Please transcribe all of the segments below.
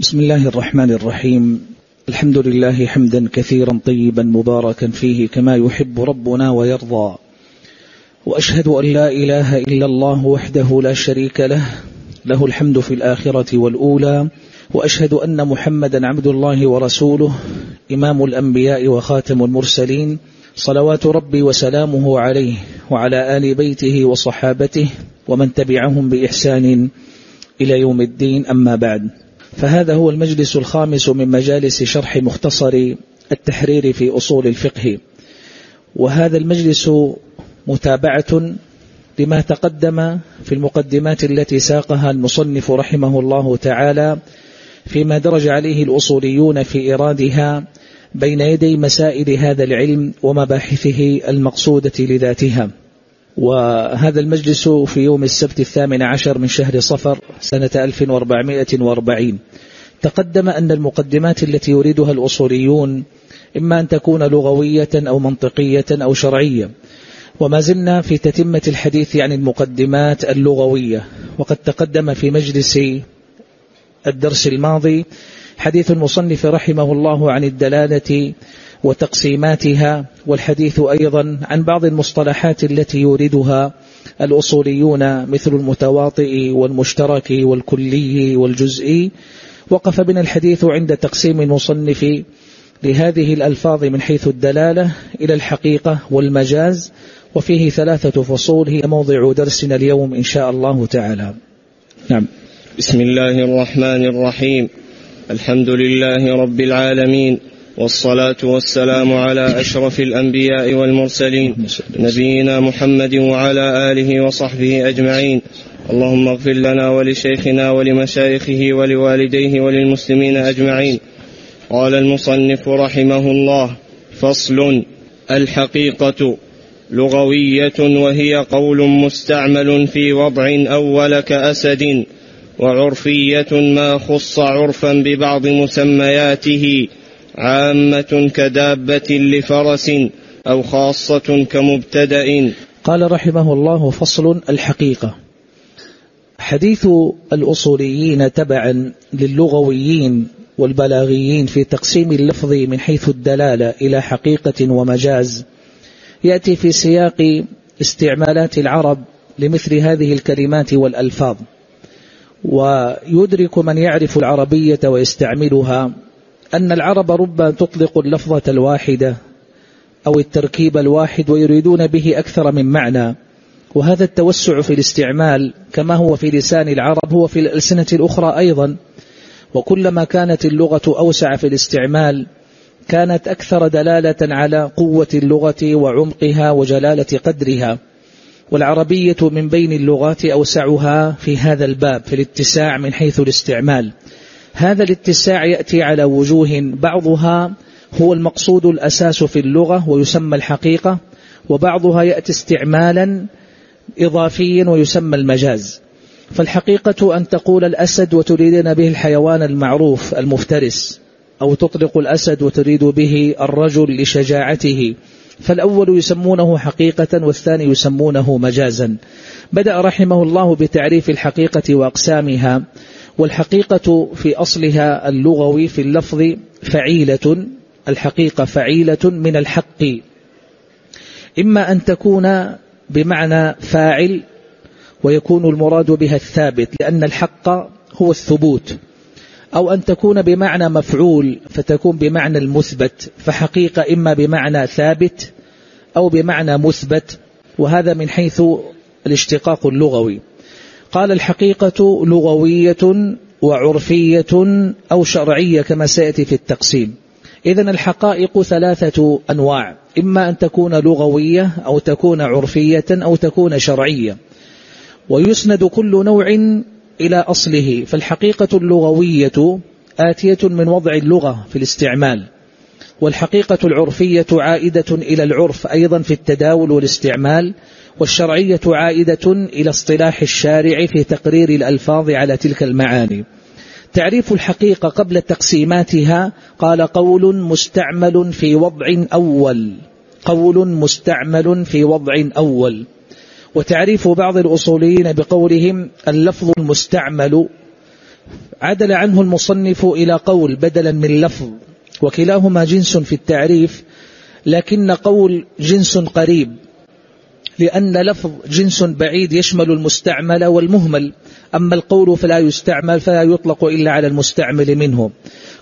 بسم الله الرحمن الرحيم. الحمد لله حمدا كثيرا طيبا مباركا فيه كما يحب ربنا ويرضى. وأشهد أن لا إله إلا الله وحده لا شريك له. له الحمد في الآخرة والأولى. وأشهد أن محمدا عبد الله ورسوله إمام الأنبياء وخاتم المرسلين. صلوات ربي وسلامه عليه وعلى آل بيته وصحابته ومن تبعهم بإحسان إلى يوم الدين. أما بعد. فهذا هو المجلس الخامس من مجالس شرح مختصر التحرير في أصول الفقه. وهذا المجلس متابعة لما تقدم في المقدمات التي ساقها المصنف رحمه الله تعالى فيما درج عليه الأصوليون في إيرادها بين يدي مسائل هذا العلم ومباحثه المقصودة لذاتها. وهذا المجلس في يوم السبت الثامن عشر من شهر صفر سنة 1440 تقدم أن المقدمات التي يريدها الأصوليون إما أن تكون لغوية أو منطقية أو شرعية. وما زلنا في تتمة الحديث عن المقدمات اللغوية. وقد تقدم في مجلس الدرس الماضي حديث المصنف رحمه الله عن الدلالة وتقسيماتها والحديث أيضا عن بعض المصطلحات التي يوردها الأصوليون مثل المتواطئ والمشترك والكلي والجزئي. وقف بنا الحديث عند تقسيم المصنف لهذه الألفاظ من حيث الدلالة إلى الحقيقة والمجاز وفيه ثلاثة فصول هي موضع درسنا اليوم إن شاء الله تعالى. نعم. بسم الله الرحمن الرحيم. الحمد لله رب العالمين. والصلاة والسلام على أشرف الأنبياء والمرسلين نبينا محمد وعلى آله وصحبه أجمعين. اللهم اغفر لنا ولشيخنا ولمشايخه ولوالديه وللمسلمين أجمعين. قال المصنف رحمه الله فصل الحقيقة لغوية وهي قول مستعمل في وضع أول كأسد وعرفية ما خص عرفا ببعض مسمياته عامة كدابة لفرس أو خاصة كمبتدأ. قال رحمه الله فصل الحقيقة. حديث الأصوليين تبعا للغويين والبلاغيين في تقسيم اللفظ من حيث الدلالة إلى حقيقة ومجاز. يأتي في سياق استعمالات العرب لمثل هذه الكلمات والألفاظ. ويدرك من يعرف العربية ويستعملها أن العرب ربما تطلق اللفظة الواحدة أو التركيب الواحد ويريدون به أكثر من معنى. وهذا التوسع في الاستعمال كما هو في لسان العرب هو في الألسنة الأخرى أيضا. وكلما كانت اللغة أوسع في الاستعمال كانت أكثر دلالة على قوة اللغة وعمقها وجلالة قدرها. والعربية من بين اللغات أوسعها في هذا الباب في الاتساع من حيث الاستعمال. هذا الاتساع يأتي على وجوه بعضها هو المقصود الأساس في اللغة ويسمى الحقيقة وبعضها يأتي استعمالا إضافيا ويسمى المجاز. فالحقيقة أن تقول الأسد وتريدين به الحيوان المعروف المفترس أو تطلق الأسد وتريد به الرجل لشجاعته. فالأول يسمونه حقيقة والثاني يسمونه مجازا. بدأ رحمه الله بتعريف الحقيقة وأقسامها. والحقيقة في أصلها اللغوي في اللفظ فعيلة الحقيقة فعيلة من الحق. إما أن تكون بمعنى فاعل ويكون المراد بها الثابت لأن الحق هو الثبوت. أو أن تكون بمعنى مفعول فتكون بمعنى المثبت فحقيقة إما بمعنى ثابت أو بمعنى مثبت وهذا من حيث الاشتقاق اللغوي. قال الحقيقة لغوية وعرفية أو شرعية كما سيأتي في التقسيم. إذن الحقائق ثلاثة أنواع. إما أن تكون لغوية أو تكون عرفية أو تكون شرعية. ويسند كل نوع إلى أصله. فالحقيقة اللغوية آتية من وضع اللغة في الاستعمال. والحقيقة العرفية عائدة إلى العرف أيضا في التداول والاستعمال. والشرعية عائدة إلى اصطلاح الشارع في تقرير الألفاظ على تلك المعاني. تعريف الحقيقة قبل تقسيماتها قال قول مستعمل في وضع أول. قول مستعمل في وضع أول. وتعريف بعض الأصوليين بقولهم اللفظ المستعمل. عدل عنه المصنف إلى قول بدلا من لفظ. وكلاهما جنس في التعريف لكن قول جنس قريب. لأن لفظ جنس بعيد يشمل المستعمل والمهمل. أما القول فلا يستعمل فلا يطلق إلا على المستعمل منه.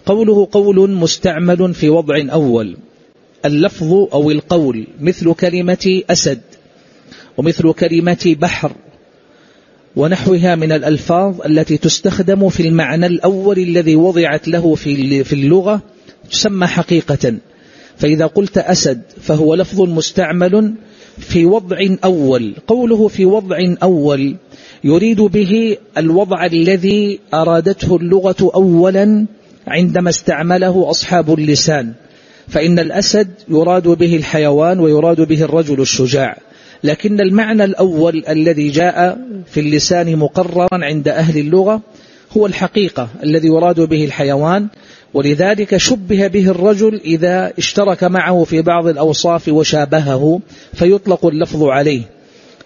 قوله قول مستعمل في وضع أول. اللفظ أو القول مثل كلمة أسد ومثل كلمة بحر ونحوها من الألفاظ التي تستخدم في المعنى الأول الذي وضعت له في اللغة تسمى حقيقة. فإذا قلت أسد فهو لفظ مستعمل في وضع أول قوله في وضع أول يريد به الوضع الذي أرادته اللغة أولا عندما استعمله أصحاب اللسان. فإن الأسد يراد به الحيوان ويراد به الرجل الشجاع. لكن المعنى الأول الذي جاء في اللسان مقررا عند أهل اللغة هو الحقيقة الذي يراد به الحيوان. ولذلك شبه به الرجل إذا اشترك معه في بعض الأوصاف وشابهه فيطلق اللفظ عليه.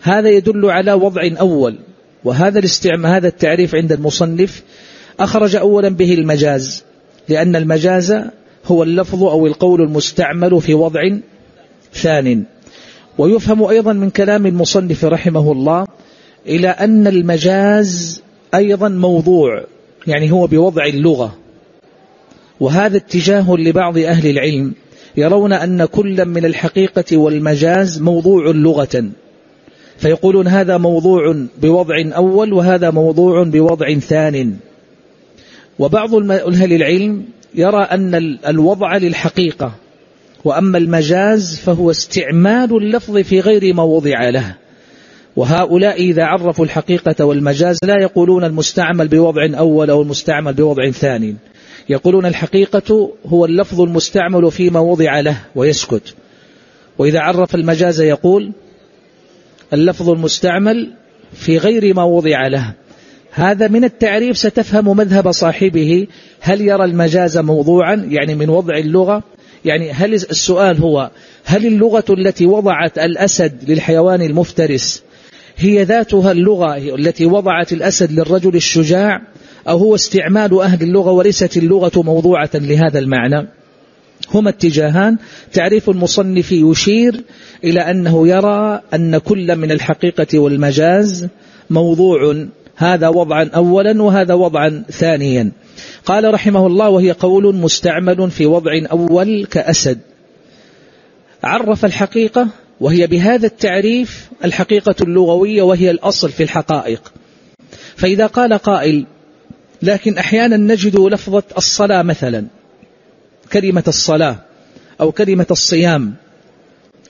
هذا يدل على وضع أول وهذا الاستعمال هذا التعريف عند المصنف أخرج أولا به المجاز لأن المجاز هو اللفظ أو القول المستعمل في وضع ثان. ويفهم أيضا من كلام المصنف رحمه الله إلى أن المجاز أيضا موضوع يعني هو بوضع اللغة. وهذا اتجاه لبعض أهل العلم يرون أن كل من الحقيقة والمجاز موضوع لغة. فيقولون هذا موضوع بوضع أول وهذا موضوع بوضع ثان. وبعض أهل العلم يرى أن الوضع للحقيقة وأما المجاز فهو استعمال اللفظ في غير ما وضع له. وهؤلاء إذا عرفوا الحقيقة والمجاز لا يقولون المستعمل بوضع أول أو المستعمل بوضع ثاني يقولون الحقيقة هو اللفظ المستعمل فيما وضع له ويسكت. وإذا عرف المجاز يقول اللفظ المستعمل في غير ما وضع له. هذا من التعريف ستفهم مذهب صاحبه هل يرى المجاز موضوعا يعني من وضع اللغة. يعني هل السؤال هو هل اللغة التي وضعت الأسد للحيوان المفترس هي ذاتها اللغة التي وضعت الأسد للرجل الشجاع؟ أو هو استعمال أهل اللغة وليست اللغة موضوعة لهذا المعنى. هما اتجاهان. تعريف المصنف يشير إلى أنه يرى أن كل من الحقيقة والمجاز موضوع. هذا وضعا أولا وهذا وضعا ثانيا. قال رحمه الله وهي قول مستعمل في وضع أول كأسد. عرف الحقيقة وهي بهذا التعريف الحقيقة اللغوية وهي الأصل في الحقائق. فإذا قال قائل لكن أحيانا نجد لفظة الصلاة مثلا كلمة الصلاة أو كلمة الصيام.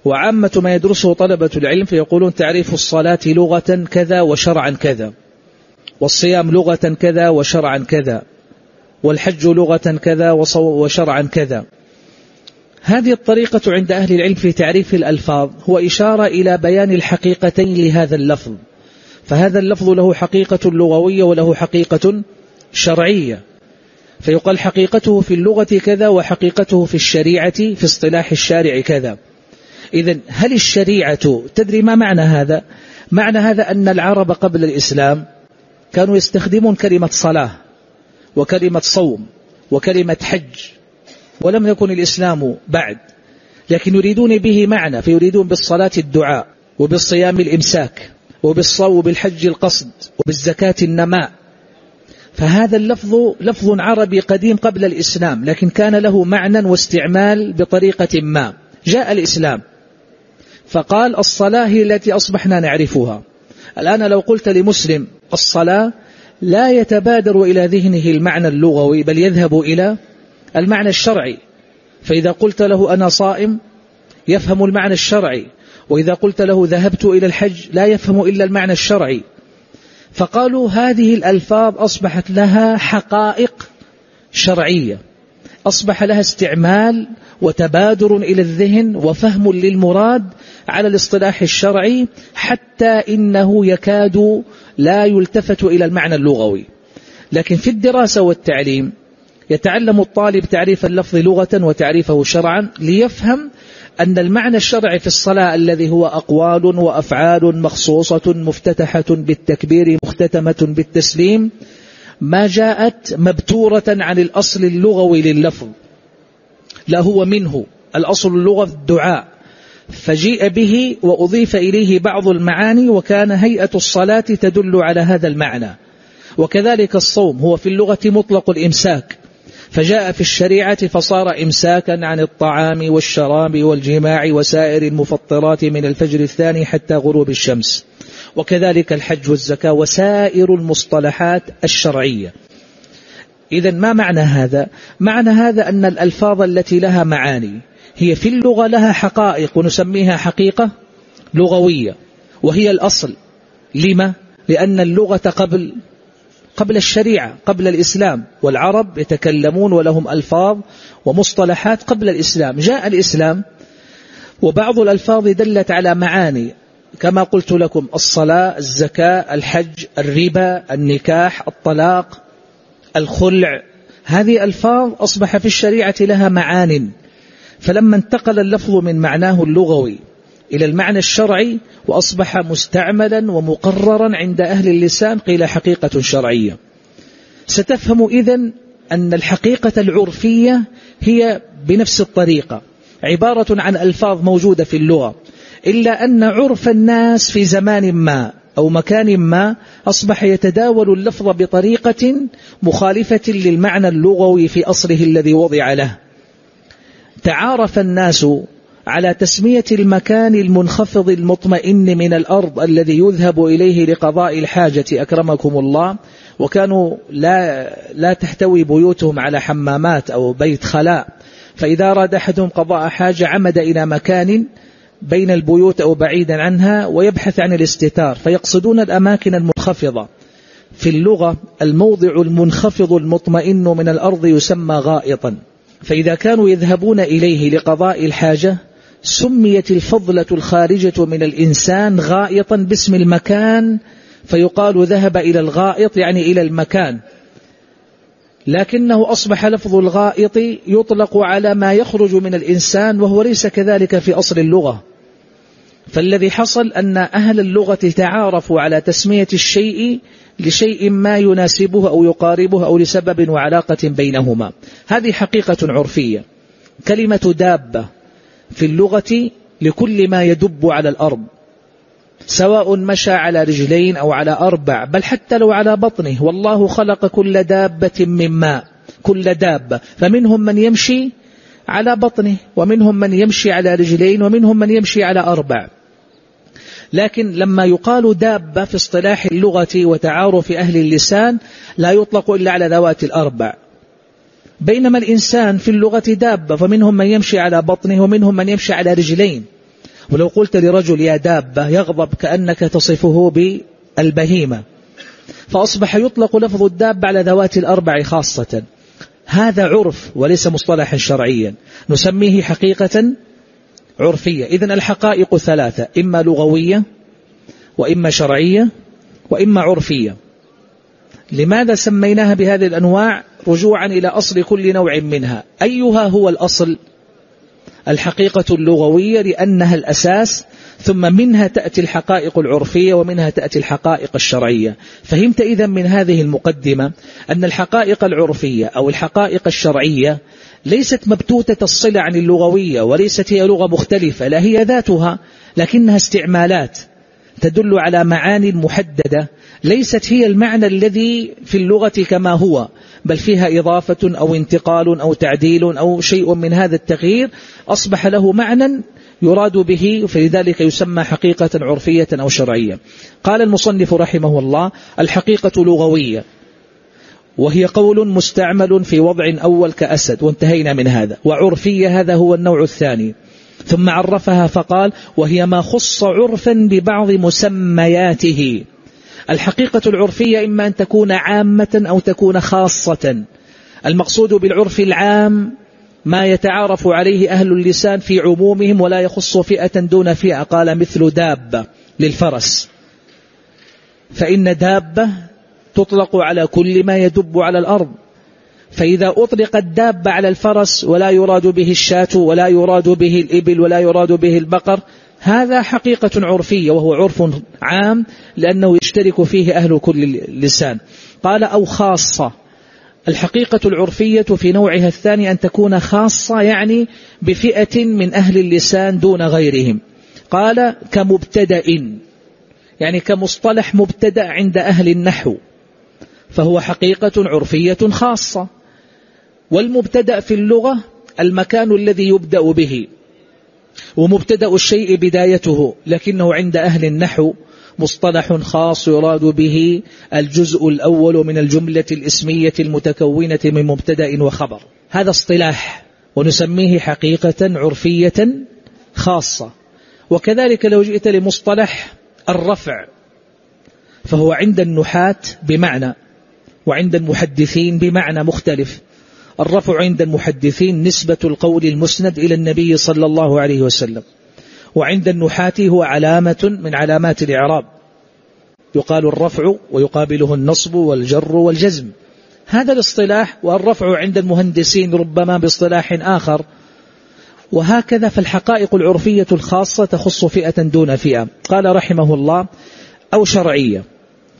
وعامة ما يدرسه طلبة العلم فيقولون تعريف الصلاة لغة كذا وشرعا كذا والصيام لغة كذا وشرعا كذا والحج لغة كذا وشرعا كذا. هذه الطريقة عند أهل العلم في تعريف الألفاظ هو إشارة إلى بيان الحقيقتين لهذا اللفظ. فهذا اللفظ له حقيقة لغوية وله حقيقة شرعية. فيقال حقيقته في اللغة كذا وحقيقته في الشريعة في اصطلاح الشارع كذا. إذا هل الشريعة تدري ما معنى هذا؟ معنى هذا أن العرب قبل الإسلام كانوا يستخدمون كلمة صلاة وكلمة صوم وكلمة حج ولم يكن الإسلام بعد. لكن يريدون به معنى فيريدون بالصلاة الدعاء وبالصيام الإمساك وبالصوم بالحج القصد وبالزكاة النماء. فهذا اللفظ لفظ عربي قديم قبل الإسلام لكن كان له معنى واستعمال بطريقة ما. جاء الإسلام. فقال الصلاة هي التي أصبحنا نعرفها. الآن لو قلت لمسلم الصلاة لا يتبادر إلى ذهنه المعنى اللغوي بل يذهب إلى المعنى الشرعي. فإذا قلت له أنا صائم يفهم المعنى الشرعي. وإذا قلت له ذهبت إلى الحج لا يفهم إلا المعنى الشرعي. فقالوا هذه الألفاظ أصبحت لها حقائق شرعية. أصبح لها استعمال وتبادر إلى الذهن وفهم للمراد على الاصطلاح الشرعي حتى إنه يكاد لا يلتفت إلى المعنى اللغوي. لكن في الدراسة والتعليم يتعلم الطالب تعريف اللفظ لغة وتعريفه شرعا ليفهم أن المعنى الشرعي في الصلاة الذي هو أقوال وأفعال مخصوصة مفتتحة بالتكبير مختتمة بالتسليم ما جاءت مبتورة عن الأصل اللغوي لللفظ لا هو منه الأصل اللغة الدعاء. فجيء به وأضيف إليه بعض المعاني وكان هيئة الصلاة تدل على هذا المعنى. وكذلك الصوم هو في اللغة مطلق الإمساك. فجاء في الشريعة فصار إمساكا عن الطعام والشراب والجماع وسائر المفطرات من الفجر الثاني حتى غروب الشمس وكذلك الحج والزكاة وسائر المصطلحات الشرعية إذا ما معنى هذا؟ معنى هذا أن الألفاظ التي لها معاني هي في اللغة لها حقائق ونسميها حقيقة لغوية وهي الأصل لما؟ لأن اللغة قبل قبل الشريعة قبل الإسلام. والعرب يتكلمون ولهم ألفاظ ومصطلحات قبل الإسلام. جاء الإسلام وبعض الألفاظ دلت على معاني. كما قلت لكم الصلاة الزكاة الحج الربا النكاح الطلاق الخلع. هذه ألفاظ أصبح في الشريعة لها معان. فلما انتقل اللفظ من معناه اللغوي إلى المعنى الشرعي وأصبح مستعملا ومقررا عند أهل اللسان قيل حقيقة شرعية. ستفهم إذن أن الحقيقة العرفية هي بنفس الطريقة عبارة عن ألفاظ موجودة في اللغة إلا أن عرف الناس في زمان ما أو مكان ما أصبح يتداول اللفظ بطريقة مخالفة للمعنى اللغوي في أصله الذي وضع له. تعارف الناس على تسمية المكان المنخفض المطمئن من الأرض الذي يذهب إليه لقضاء الحاجة أكرمكم الله. وكانوا لا, لا تحتوي بيوتهم على حمامات أو بيت خلاء. فإذا أراد أحدهم قضاء حاجة عمد إلى مكان بين البيوت أو بعيدا عنها ويبحث عن الاستتار. فيقصدون الأماكن المنخفضة. في اللغة الموضع المنخفض المطمئن من الأرض يسمى غائطا. فإذا كانوا يذهبون إليه لقضاء الحاجة سميت الفضلة الخارجة من الإنسان غائطا باسم المكان فيقال ذهب إلى الغائط يعني إلى المكان. لكنه أصبح لفظ الغائط يطلق على ما يخرج من الإنسان وهو ليس كذلك في أصل اللغة. فالذي حصل أن أهل اللغة تعارفوا على تسمية الشيء لشيء ما يناسبه أو يقاربه أو لسبب وعلاقة بينهما. هذه حقيقة عرفية. كلمة دابة. في اللغة لكل ما يدب على الأرض سواء مشى على رجلين أو على أربع بل حتى لو على بطنه. والله خلق كل دابة من ماء كل دابة فمنهم من يمشي على بطنه ومنهم من يمشي على رجلين ومنهم من يمشي على أربع. لكن لما يقال دابة في اصطلاح اللغة وتعارف أهل اللسان لا يطلق إلا على ذوات الأربع. بينما الإنسان في اللغة دابة فمنهم من يمشي على بطنه ومنهم من يمشي على رجلين. ولو قلت لرجل يا دابة يغضب كأنك تصفه بالبهيمة. فأصبح يطلق لفظ الدابة على ذوات الأربع خاصة. هذا عرف وليس مصطلحا شرعيا. نسميه حقيقة عرفية. إذن الحقائق ثلاثة. إما لغوية وإما شرعية وإما عرفية. لماذا سميناها بهذه الأنواع؟ رجوعا إلى أصل كل نوع منها. أيها هو الأصل؟ الحقيقة اللغوية لأنها الأساس ثم منها تأتي الحقائق العرفية ومنها تأتي الحقائق الشرعية. فهمت إذا من هذه المقدمة أن الحقائق العرفية أو الحقائق الشرعية ليست مبتوتة الصلة عن اللغوية وليست هي لغة مختلفة لا هي ذاتها لكنها استعمالات تدل على معاني محددة ليست هي المعنى الذي في اللغة كما هو. بل فيها إضافة أو انتقال أو تعديل أو شيء من هذا التغيير أصبح له معنى يراد به فلذلك يسمى حقيقة عرفية أو شرعية. قال المصنف رحمه الله الحقيقة لغوية وهي قول مستعمل في وضع أول كأسد وانتهينا من هذا. وعرفية هذا هو النوع الثاني. ثم عرفها فقال وهي ما خص عرفا ببعض مسمياته. الحقيقة العرفية إما أن تكون عامة أو تكون خاصة. المقصود بالعرف العام ما يتعارف عليه أهل اللسان في عمومهم ولا يخص فئة دون فئة قال مثل دابة للفرس. فإن دابة تطلق على كل ما يدب على الأرض. فإذا أطلق الدابة على الفرس ولا يراد به الشاة ولا يراد به الإبل ولا يراد به البقر هذا حقيقة عرفية وهو عرف عام لأنه يشترك فيه أهل كل لسان. قال أو خاصة. الحقيقة العرفية في نوعها الثاني أن تكون خاصة يعني بفئة من أهل اللسان دون غيرهم. قال كمبتدأ يعني كمصطلح مبتدأ عند أهل النحو. فهو حقيقة عرفية خاصة. والمبتدأ في اللغة المكان الذي يبدأ به. ومبتدأ الشيء بدايته لكنه عند أهل النحو مصطلح خاص يراد به الجزء الأول من الجملة الإسمية المتكونة من مبتدأ وخبر. هذا اصطلاح ونسميه حقيقة عرفية خاصة. وكذلك لو جئت لمصطلح الرفع فهو عند النحاة بمعنى وعند المحدثين بمعنى مختلف. الرفع عند المحدثين نسبة القول المسند إلى النبي صلى الله عليه وسلم. وعند النحاة هو علامة من علامات الإعراب. يقال الرفع ويقابله النصب والجر والجزم. هذا الاصطلاح والرفع عند المهندسين ربما باصطلاح آخر. وهكذا فالحقائق العرفية الخاصة تخص فئة دون فئة. قال رحمه الله أو شرعية.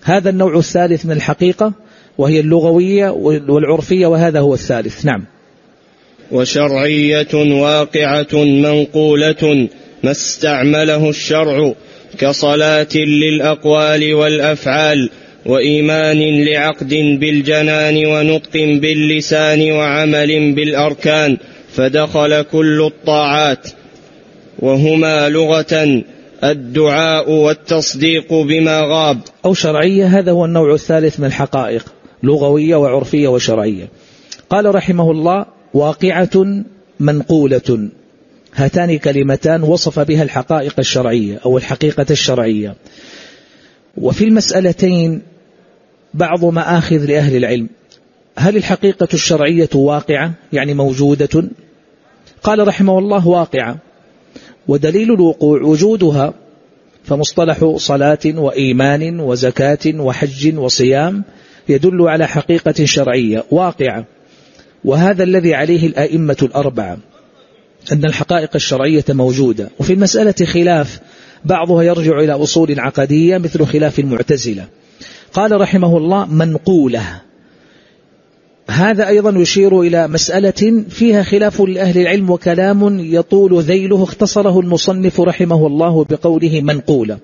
هذا النوع الثالث من الحقيقة. وهي اللغوية والعرفية وهذا هو الثالث. نعم. وشرعية واقعة منقولة ما استعمله الشرع كصلاة للأقوال والأفعال وإيمان لعقد بالجنان ونطق باللسان وعمل بالأركان فدخل كل الطاعات. وهما لغة الدعاء والتصديق بما غاب. أو شرعية هذا هو النوع الثالث من الحقائق. لغوية وعرفية وشرعية. قال رحمه الله واقعة منقولة. هاتان كلمتان وصف بها الحقائق الشرعية أو الحقيقة الشرعية. وفي المسألتين بعض مآخذ لأهل العلم. هل الحقيقة الشرعية واقعة؟ يعني موجودة. قال رحمه الله واقعة. ودليل الوقوع وجودها فمصطلح صلاة وإيمان وزكاة وحج وصيام يدل على حقيقة شرعية واقعة. وهذا الذي عليه الآئمة الأربعة أن الحقائق الشرعية موجودة. وفي المسألة خلاف بعضها يرجع إلى أصول عقدية مثل خلاف المعتزلة. قال رحمه الله منقولة. هذا أيضا يشير إلى مسألة فيها خلاف لأهل العلم وكلام يطول ذيله اختصره المصنف رحمه الله بقوله منقولة.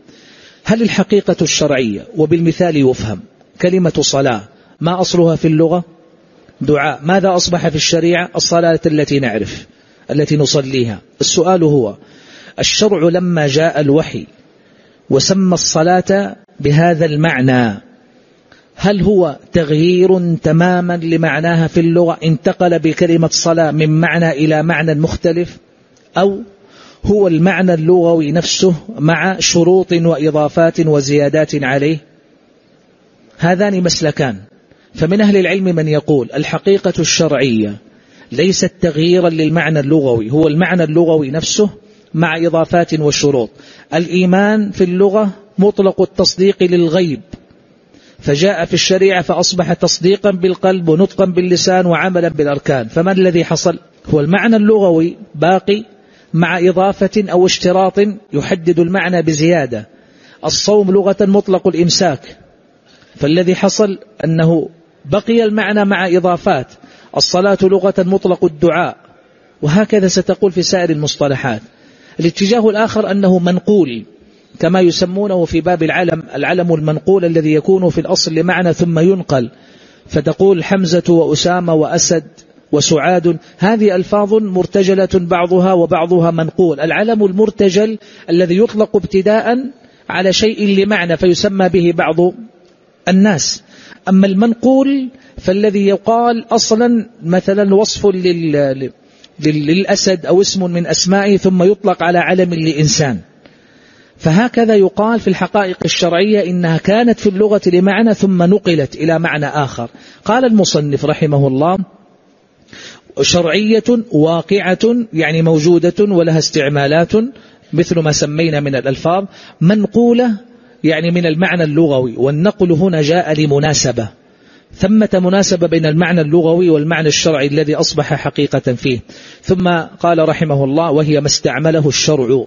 هل الحقيقة الشرعية؟ وبالمثال يفهم. كلمة صلاة. ما أصلها في اللغة؟ دعاء. ماذا أصبح في الشريعة؟ الصلاة التي نعرف التي نصليها. السؤال هو الشرع لما جاء الوحي وسمى الصلاة بهذا المعنى هل هو تغيير تماما لمعناها في اللغة؟ انتقل بكلمة صلاة من معنى إلى معنى مختلف؟ أو هو المعنى اللغوي نفسه مع شروط وإضافات وزيادات عليه؟ هذان مسلكان. فمن أهل العلم من يقول الحقيقة الشرعية ليست تغييرا للمعنى اللغوي هو المعنى اللغوي نفسه مع إضافات وشروط. الإيمان في اللغة مطلق التصديق للغيب. فجاء في الشريعة فأصبح تصديقا بالقلب ونطقا باللسان وعملا بالأركان. فما الذي حصل؟ هو المعنى اللغوي باقي مع إضافة أو اشتراط يحدد المعنى بزيادة. الصوم لغة مطلق الإمساك. فالذي حصل أنه بقي المعنى مع إضافات. الصلاة لغة مطلق الدعاء. وهكذا ستقول في سائر المصطلحات. الاتجاه الآخر أنه منقول كما يسمونه في باب العلم العلم المنقول الذي يكون في الأصل لمعنى ثم ينقل. فتقول حمزة وأسامة وأسد وسعاد هذه ألفاظ مرتجلة بعضها وبعضها منقول. العلم المرتجل الذي يطلق ابتداء على شيء لمعنى فيسمى به بعض الناس. أما المنقول فالذي يقال أصلا مثلا وصف لل... للأسد أو اسم من أسمائه ثم يطلق على علم لإنسان. فهكذا يقال في الحقائق الشرعية إنها كانت في اللغة لمعنى ثم نقلت إلى معنى آخر. قال المصنف رحمه الله شرعية واقعة يعني موجودة ولها استعمالات مثل ما سمينا من الألفاظ منقولة يعني من المعنى اللغوي. والنقل هنا جاء لمناسبة. ثمة مناسبة بين المعنى اللغوي والمعنى الشرعي الذي أصبح حقيقة فيه. ثم قال رحمه الله وهي ما استعمله الشرع.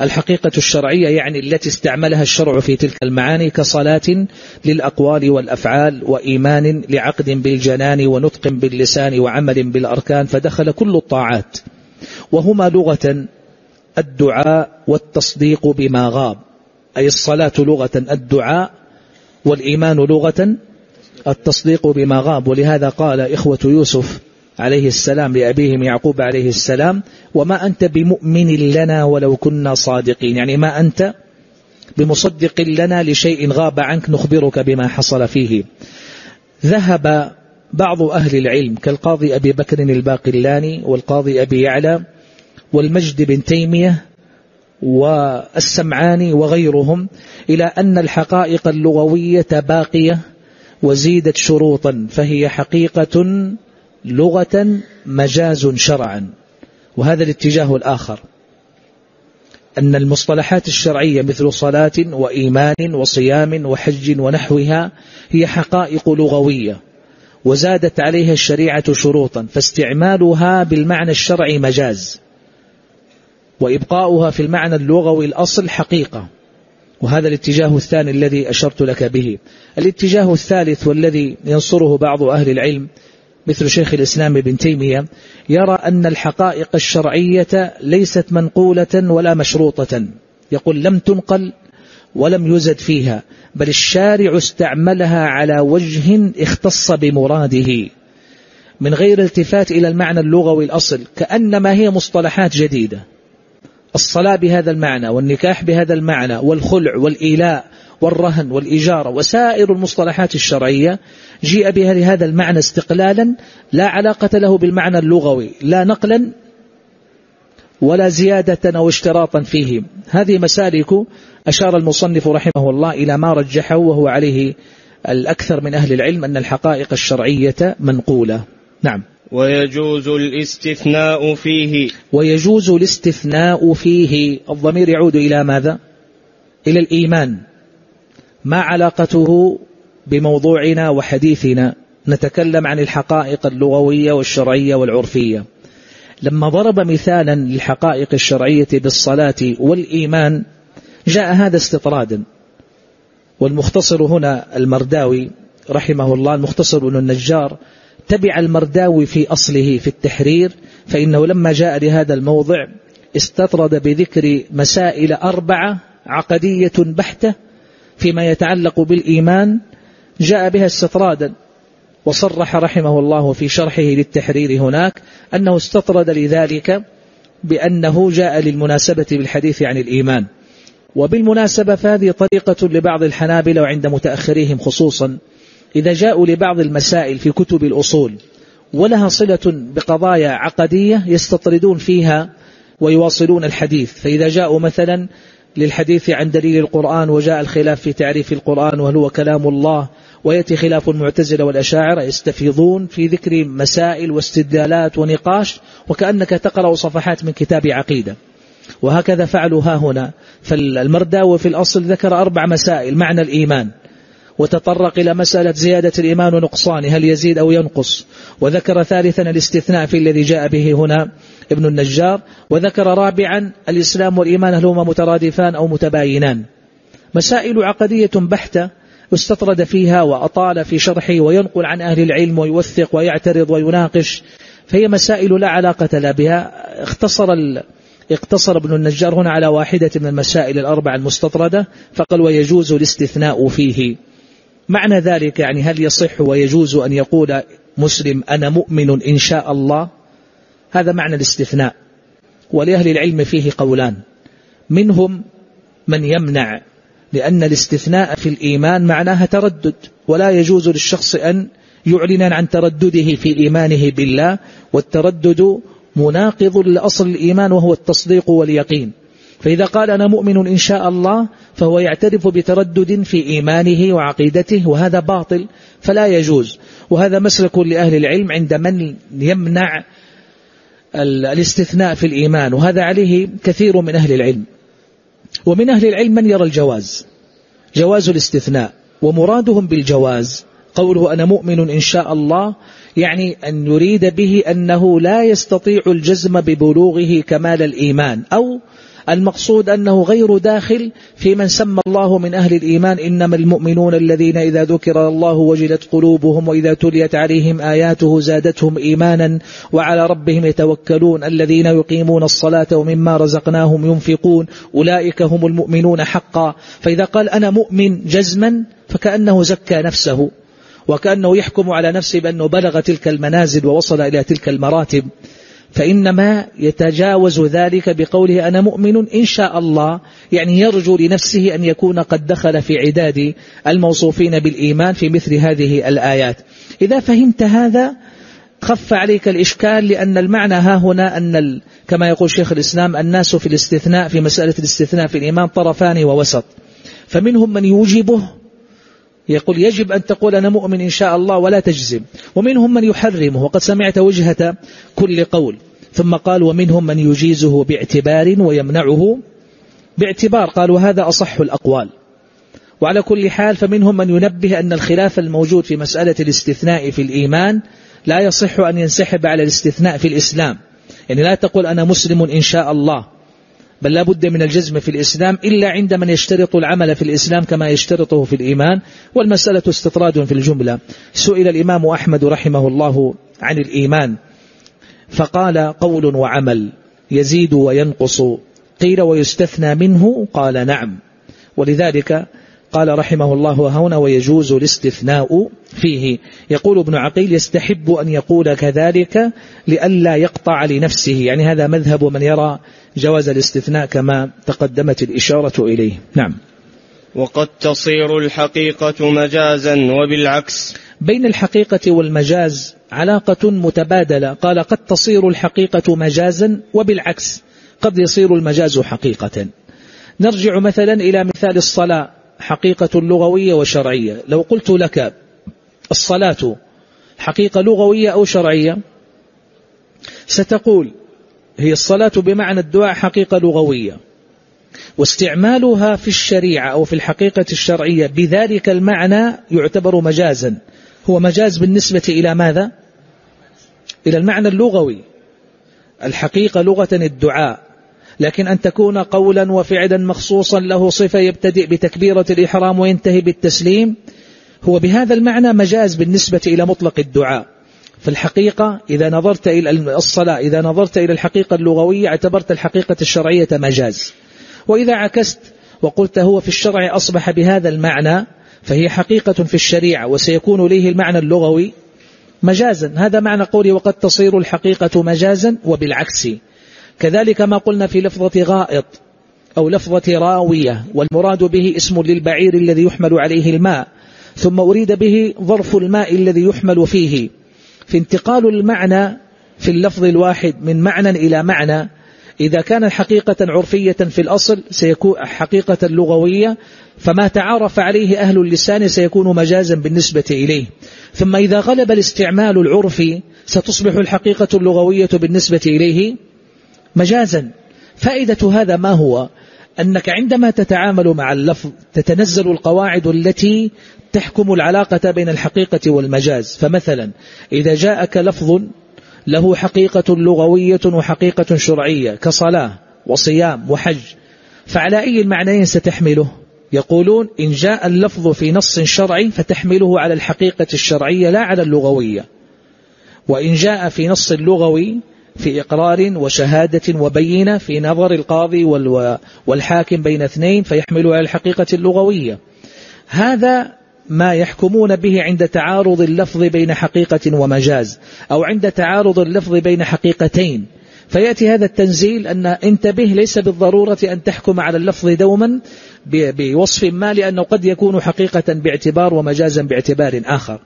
الحقيقة الشرعية يعني التي استعملها الشرع في تلك المعاني كصلاة للأقوال والأفعال وإيمان لعقد بالجنان ونطق باللسان وعمل بالأركان فدخل كل الطاعات. وهما لغة الدعاء والتصديق بما غاب. أي الصلاة لغة الدعاء والإيمان لغة التصديق بما غاب. ولهذا قال إخوة يوسف عليه السلام لأبيهم يعقوب عليه السلام وما أنت بمؤمن لنا ولو كنا صادقين. يعني ما أنت بمصدق لنا لشيء غاب عنك نخبرك بما حصل فيه. ذهب بعض أهل العلم كالقاضي أبي بكر الباقلاني والقاضي أبي يعلى والمجد بن تيمية والسمعاني وغيرهم إلى أن الحقائق اللغوية باقية وزيدت شروطا فهي حقيقة لغة مجاز شرعا. وهذا الاتجاه الآخر أن المصطلحات الشرعية مثل صلاة وإيمان وصيام وحج ونحوها هي حقائق لغوية وزادت عليها الشريعة شروطا فاستعمالها بالمعنى الشرعي مجاز. وإبقاؤها في المعنى اللغوي الأصل حقيقة. وهذا الاتجاه الثاني الذي أشرت لك به. الاتجاه الثالث والذي ينصره بعض أهل العلم مثل شيخ الإسلام ابن تيمية يرى أن الحقائق الشرعية ليست منقولة ولا مشروطة. يقول لم تنقل ولم يزد فيها بل الشارع استعملها على وجه اختص بمراده. من غير التفات إلى المعنى اللغوي الأصل كأنما هي مصطلحات جديدة. الصلاة بهذا المعنى والنكاح بهذا المعنى والخلع والإيلاء والرهن والإجارة وسائر المصطلحات الشرعية جيء بها لهذا المعنى استقلالا لا علاقة له بالمعنى اللغوي لا نقلا ولا زيادة أو اشتراطا فيه. هذه مسالك أشار المصنف رحمه الله إلى ما رجحه وهو عليه الأكثر من أهل العلم أن الحقائق الشرعية منقولة. نعم. ويجوز الاستثناء فيه. ويجوز الاستثناء فيه. الضمير يعود إلى ماذا؟ إلى الإيمان. ما علاقته بموضوعنا وحديثنا؟ نتكلم عن الحقائق اللغوية والشرعية والعرفية. لما ضرب مثالا للحقائق الشرعية بالصلاة والإيمان جاء هذا استطرادا. والمختصر هنا المرداوي رحمه الله المختصر بن النجار تبع المرداوي في أصله في التحرير فإنه لما جاء لهذا الموضع استطرد بذكر مسائل أربعة عقدية بحتة فيما يتعلق بالإيمان جاء بها استطرادا. وصرح رحمه الله في شرحه للتحرير هناك أنه استطرد لذلك بأنه جاء للمناسبة بالحديث عن الإيمان. وبالمناسبة فهذه طريقة لبعض الحنابلة وعند متأخريهم خصوصا. إذا جاءوا لبعض المسائل في كتب الأصول ولها صلة بقضايا عقدية يستطردون فيها ويواصلون الحديث. فإذا جاءوا مثلا للحديث عن دليل القرآن وجاء الخلاف في تعريف القرآن وهل هو كلام الله ويأتي خلاف المعتزلة والأشاعرة يستفيضون في ذكر مسائل واستدلالات ونقاش وكأنك تقرأ صفحات من كتاب عقيدة. وهكذا فعلوا ها هنا. فالمرداوي في الأصل ذكر أربع مسائل. معنى الإيمان. وتطرق إلى مسألة زيادة الإيمان ونقصان هل يزيد أو ينقص؟ وذكر ثالثا الاستثناء في الذي جاء به هنا ابن النجار وذكر رابعا الإسلام والإيمان هل هما مترادفان أو متباينان؟ مسائل عقدية بحتة استطرد فيها وأطال في شرحه وينقل عن أهل العلم ويوثق ويعترض ويناقش فهي مسائل لا علاقة لا بها. اختصر اقتصر ابن النجار هنا على واحدة من المسائل الأربع المستطردة فقال ويجوز الاستثناء فيه. معنى ذلك يعني هل يصح ويجوز أن يقول مسلم أنا مؤمن إن شاء الله؟ هذا معنى الاستثناء. ولأهل العلم فيه قولان. منهم من يمنع لأن الاستثناء في الإيمان معناها تردد ولا يجوز للشخص أن يعلن عن تردده في إيمانه بالله والتردد مناقض لأصل الإيمان وهو التصديق واليقين. فإذا قال أنا مؤمن إن شاء الله فهو يعترف بتردد في إيمانه وعقيدته وهذا باطل فلا يجوز. وهذا مسلك لأهل العلم عند من يمنع الاستثناء في الإيمان وهذا عليه كثير من أهل العلم. ومن أهل العلم من يرى الجواز جواز الاستثناء ومرادهم بالجواز. قوله أنا مؤمن إن شاء الله يعني أن يريد به أنه لا يستطيع الجزم ببلوغه كمال الإيمان أو المقصود أنه غير داخل في من سمى الله من أهل الإيمان. إنما المؤمنون الذين إذا ذكر الله وجلت قلوبهم وإذا تليت عليهم آياته زادتهم إيمانا وعلى ربهم يتوكلون. الذين يقيمون الصلاة ومما رزقناهم ينفقون. أولئك هم المؤمنون حقا. فإذا قال أنا مؤمن جزما فكأنه زكى نفسه وكأنه يحكم على نفسه بأنه بلغ تلك المنازل ووصل إلى تلك المراتب. فإنما يتجاوز ذلك بقوله أنا مؤمن إن شاء الله يعني يرجو لنفسه أن يكون قد دخل في عداد الموصوفين بالإيمان في مثل هذه الآيات. إذا فهمت هذا خف عليك الإشكال لأن المعنى ها هنا أن كما يقول شيخ الإسلام الناس في الاستثناء في مسألة الاستثناء في الإيمان طرفان ووسط. فمنهم من يوجبه يقول يجب أن تقول أنا مؤمن إن شاء الله ولا تجزم. ومنهم من يحرمه. وقد سمعت وجهة كل قول. ثم قال ومنهم من يجيزه باعتبار ويمنعه باعتبار. قالوا هذا أصح الأقوال. وعلى كل حال فمنهم من ينبه أن الخلاف الموجود في مسألة الاستثناء في الإيمان لا يصح أن ينسحب على الاستثناء في الإسلام. يعني لا تقول أنا مسلم إن شاء الله. بل لا بد من الجزم في الإسلام إلا عند من يشترط العمل في الإسلام كما يشترطه في الإيمان والمسألة استطراد في الجملة. سئل الإمام أحمد رحمه الله عن الإيمان فقال قول وعمل يزيد وينقص قيل ويستثنى منه قال نعم. ولذلك قال رحمه الله هنا ويجوز الاستثناء فيه. يقول ابن عقيل يستحب أن يقول كذلك لئلا يقطع لنفسه. يعني هذا مذهب من يرى جواز الاستثناء كما تقدمت الإشارة إليه. نعم. وقد تصير الحقيقة مجازا وبالعكس. بين الحقيقة والمجاز علاقة متبادلة. قال قد تصير الحقيقة مجازا وبالعكس. قد يصير المجاز حقيقة. نرجع مثلا إلى مثال الصلاة حقيقة لغوية وشرعية. لو قلت لك الصلاة حقيقة لغوية أو شرعية؟ ستقول هي الصلاة بمعنى الدعاء حقيقة لغوية. واستعمالها في الشريعة أو في الحقيقة الشرعية بذلك المعنى يعتبر مجازا. هو مجاز بالنسبة إلى ماذا؟ إلى المعنى اللغوي. الحقيقة لغة الدعاء. لكن أن تكون قولا وفعلا مخصوصا له صفة يبتدئ بتكبيرة الإحرام وينتهي بالتسليم هو بهذا المعنى مجاز بالنسبة إلى مطلق الدعاء. فالحقيقة إذا نظرت إلى الصلاة إذا نظرت إلى الحقيقة اللغوية اعتبرت الحقيقة الشرعية مجاز. وإذا عكست وقلت هو في الشرع أصبح بهذا المعنى فهي حقيقة في الشريعة وسيكون ليه المعنى اللغوي مجازا. هذا معنى قولي وقد تصير الحقيقة مجازا وبالعكس. كذلك ما قلنا في لفظة غائط أو لفظة راوية والمراد به اسم للبعير الذي يحمل عليه الماء. ثم أريد به ظرف الماء الذي يحمل فيه. في انتقال المعنى في اللفظ الواحد من معنى إلى معنى إذا كان حقيقة عرفية في الأصل سيكون حقيقة لغوية فما تعارف عليه أهل اللسان سيكون مجازا بالنسبة إليه. ثم إذا غلب الاستعمال العرفي ستصبح الحقيقة اللغوية بالنسبة إليه مجازا. فائدة هذا ما هو؟ أنك عندما تتعامل مع اللفظ تتنزل القواعد التي تحكم العلاقة بين الحقيقة والمجاز. فمثلا إذا جاءك لفظ له حقيقة لغوية وحقيقة شرعية كصلاة وصيام وحج فعلى أي المعنيين ستحمله؟ يقولون إن جاء اللفظ في نص شرعي فتحمله على الحقيقة الشرعية لا على اللغوية. وإن جاء في نص لغوي في إقرار وشهادة وبينة في نظر القاضي والحاكم بين اثنين فيحمله على الحقيقة اللغوية. هذا ما يحكمون به عند تعارض اللفظ بين حقيقة ومجاز أو عند تعارض اللفظ بين حقيقتين. فيأتي هذا التنزيل أن انتبه ليس بالضرورة أن تحكم على اللفظ دوما بوصف ما لأنه قد يكون حقيقة باعتبار ومجازا باعتبار آخر.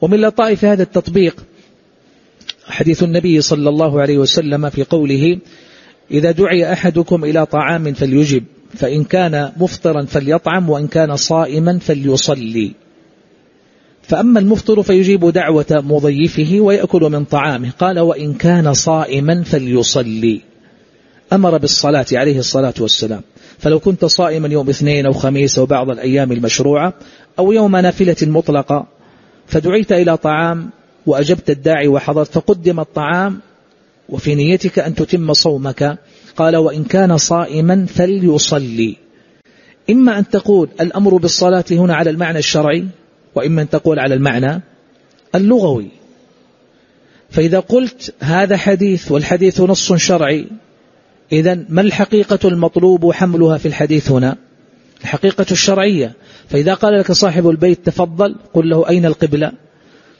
ومن لطائف هذا التطبيق حديث النبي صلى الله عليه وسلم في قوله إذا دعي أحدكم إلى طعام فليجب فإن كان مفطرا فليطعم وإن كان صائما فليصلي. فأما المفطر فيجيب دعوة مضيفه ويأكل من طعامه. قال وإن كان صائما فليصلي. أمر بالصلاة عليه الصلاة والسلام. فلو كنت صائما يوم اثنين أو خميس أو بعض الأيام المشروعة أو يوم نافلة مطلقة فدعيت إلى طعام وأجبت الداعي وحضرت فقدم الطعام وفي نيتك أن تتم صومك. قال وإن كان صائما فليصلي. إما أن تقول الأمر بالصلاة هنا على المعنى الشرعي وإما أن تقول على المعنى اللغوي. فإذا قلت هذا حديث والحديث نص شرعي إذا ما الحقيقة المطلوب حملها في الحديث هنا؟ الحقيقة الشرعية. فإذا قال لك صاحب البيت تفضل قل له أين القبلة؟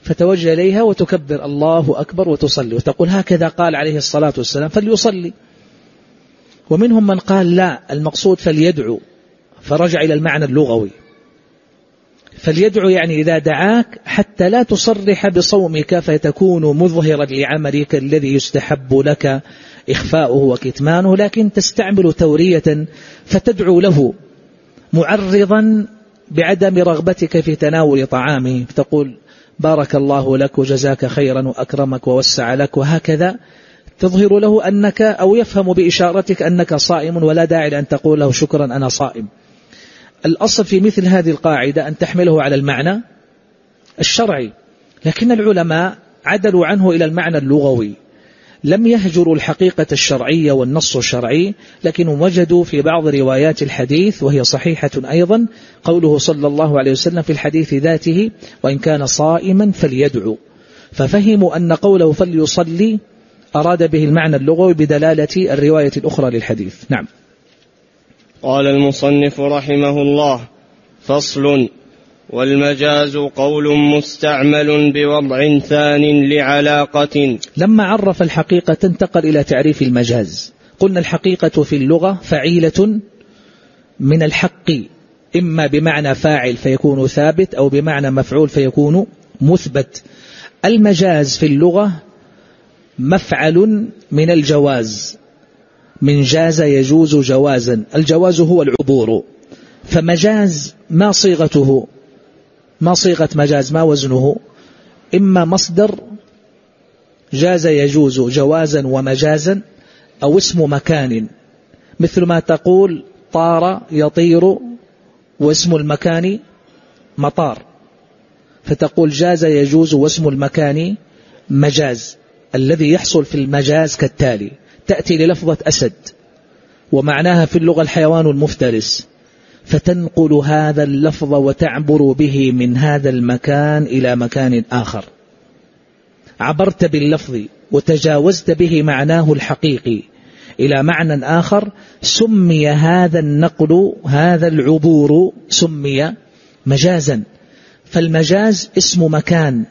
فتوجه إليها وتكبر الله أكبر وتصلي. وتقول هكذا قال عليه الصلاة والسلام فليصلي. ومنهم من قال لا المقصود فليدعو. فرجع إلى المعنى اللغوي. فليدعو يعني إذا دعاك حتى لا تصرح بصومك فتكون مظهرا لعملك الذي يستحب لك إخفاؤه وكتمانه لكن تستعمل تورية فتدعو له معرضا بعدم رغبتك في تناول طعامه. تقول بارك الله لك وجزاك خيرا وأكرمك ووسع لك وهكذا تظهر له أنك أو يفهم بإشارتك أنك صائم ولا داعي لأن تقول له شكرا أنا صائم. الأصل في مثل هذه القاعدة أن تحمله على المعنى الشرعي لكن العلماء عدلوا عنه إلى المعنى اللغوي. لم يهجروا الحقيقة الشرعية والنص الشرعي لكنهم وجدوا في بعض روايات الحديث وهي صحيحة أيضا قوله صلى الله عليه وسلم في الحديث ذاته وإن كان صائما فليدعو ففهموا أن قوله فليصلي أراد به المعنى اللغوي بدلالة الرواية الأخرى للحديث. نعم. قال المصنف رحمه الله فصل والمجاز قول مستعمل بوضع ثان لعلاقة. لما عرف الحقيقة انتقل إلى تعريف المجاز. قلنا الحقيقة في اللغة فعيلة من الحق إما بمعنى فاعل فيكون ثابت أو بمعنى مفعول فيكون مثبت. المجاز في اللغة مفعل من الجواز. من جاز يجوز جوازا. الجواز هو العبور. فمجاز ما صيغته؟ ما صيغة مجاز ما وزنه. إما مصدر جاز يجوز جوازا ومجازا أو اسم مكان. مثل ما تقول طار يطير واسم المكان مطار. فتقول جاز يجوز واسم المكان مجاز. الذي يحصل في المجاز كالتالي. تأتي للفظة أسد. ومعناها في اللغة الحيوان المفترس. فتنقل هذا اللفظ وتعبر به من هذا المكان إلى مكان آخر. عبرت باللفظ وتجاوزت به معناه الحقيقي إلى معنى آخر سمي هذا النقل هذا العبور سمي مجازا. فالمجاز اسم مكان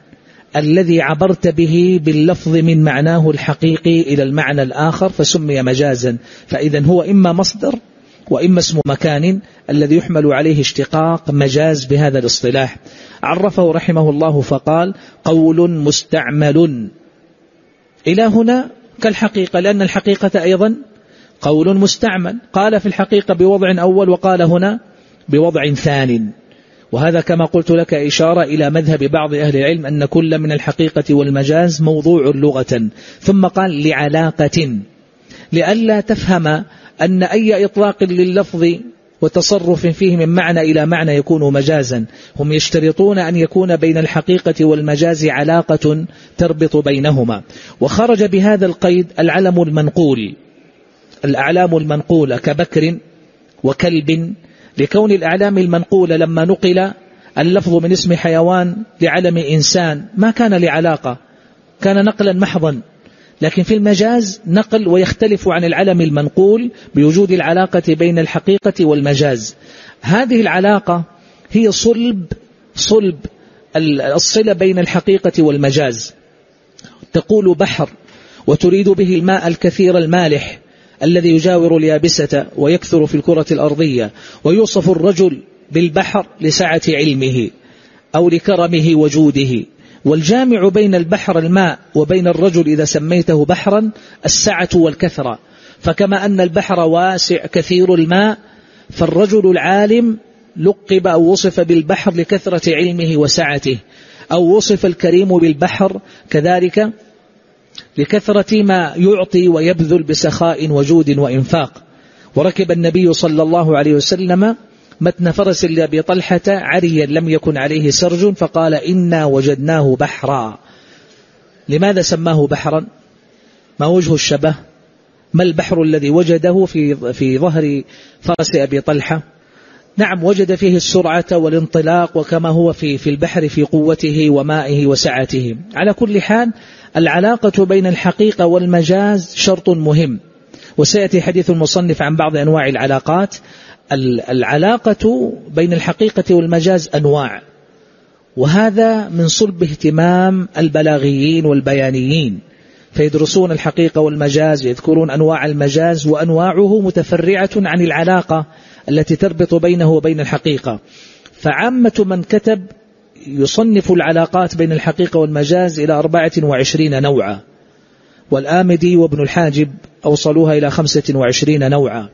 الذي عبرت به باللفظ من معناه الحقيقي إلى المعنى الآخر فسمي مجازا. فإذا هو إما مصدر وإما اسم مكان الذي يحمل عليه اشتقاق مجاز بهذا الاصطلاح. عرفه رحمه الله فقال قول مستعمل. إلى هنا كالحقيقة لأن الحقيقة أيضا قول مستعمل. قال في الحقيقة بوضع أول وقال هنا بوضع ثان. وهذا كما قلت لك إشارة إلى مذهب بعض أهل العلم أن كل من الحقيقة والمجاز موضوع لغة. ثم قال لعلاقة. لئلا تفهم أن أي إطلاق لللفظ وتصرف فيه من معنى إلى معنى يكون مجازا. هم يشترطون أن يكون بين الحقيقة والمجاز علاقة تربط بينهما. وخرج بهذا القيد العلم المنقول. الأعلام المنقولة كبكر وكلب. لكون الأعلام المنقولة لما نقل اللفظ من اسم حيوان لعلم إنسان ما كان لعلاقة. كان نقلا محضا. لكن في المجاز نقل ويختلف عن العلم المنقول بوجود العلاقة بين الحقيقة والمجاز. هذه العلاقة هي صلب صلب الصلة بين الحقيقة والمجاز. تقول بحر وتريد به الماء الكثير المالح الذي يجاور اليابسة ويكثر في الكرة الأرضية ويوصف الرجل بالبحر لسعة علمه أو لكرمه وجوده. والجامع بين البحر الماء وبين الرجل إذا سميته بحرا السعة والكثرة. فكما أن البحر واسع كثير الماء فالرجل العالم لقب أو وصف بالبحر لكثرة علمه وسعته أو وصف الكريم بالبحر كذلك لكثرة ما يعطي ويبذل بسخاء وجود وإنفاق. وركب النبي صلى الله عليه وسلم متن فرس لأبي طلحة عريا لم يكن عليه سرج فقال إنا وجدناه بحرا. لماذا سماه بحرا؟ ما وجه الشبه؟ ما البحر الذي وجده في في ظهر فرس أبي طلحة؟ نعم وجد فيه السرعة والانطلاق وكما هو في في البحر في قوته ومائه وسعته. على كل حال العلاقة بين الحقيقة والمجاز شرط مهم. وسيأتي حديث المصنف عن بعض أنواع العلاقات. العلاقة بين الحقيقة والمجاز أنواع. وهذا من صلب اهتمام البلاغيين والبيانيين. فيدرسون الحقيقة والمجاز يذكرون أنواع المجاز وأنواعه متفرعة عن العلاقة التي تربط بينه وبين الحقيقة. فعامة من كتب يصنف العلاقات بين الحقيقة والمجاز إلى أربعة وعشرين نوعا. والآمدي وابن الحاجب أوصلوها إلى خمسة وعشرين نوعا.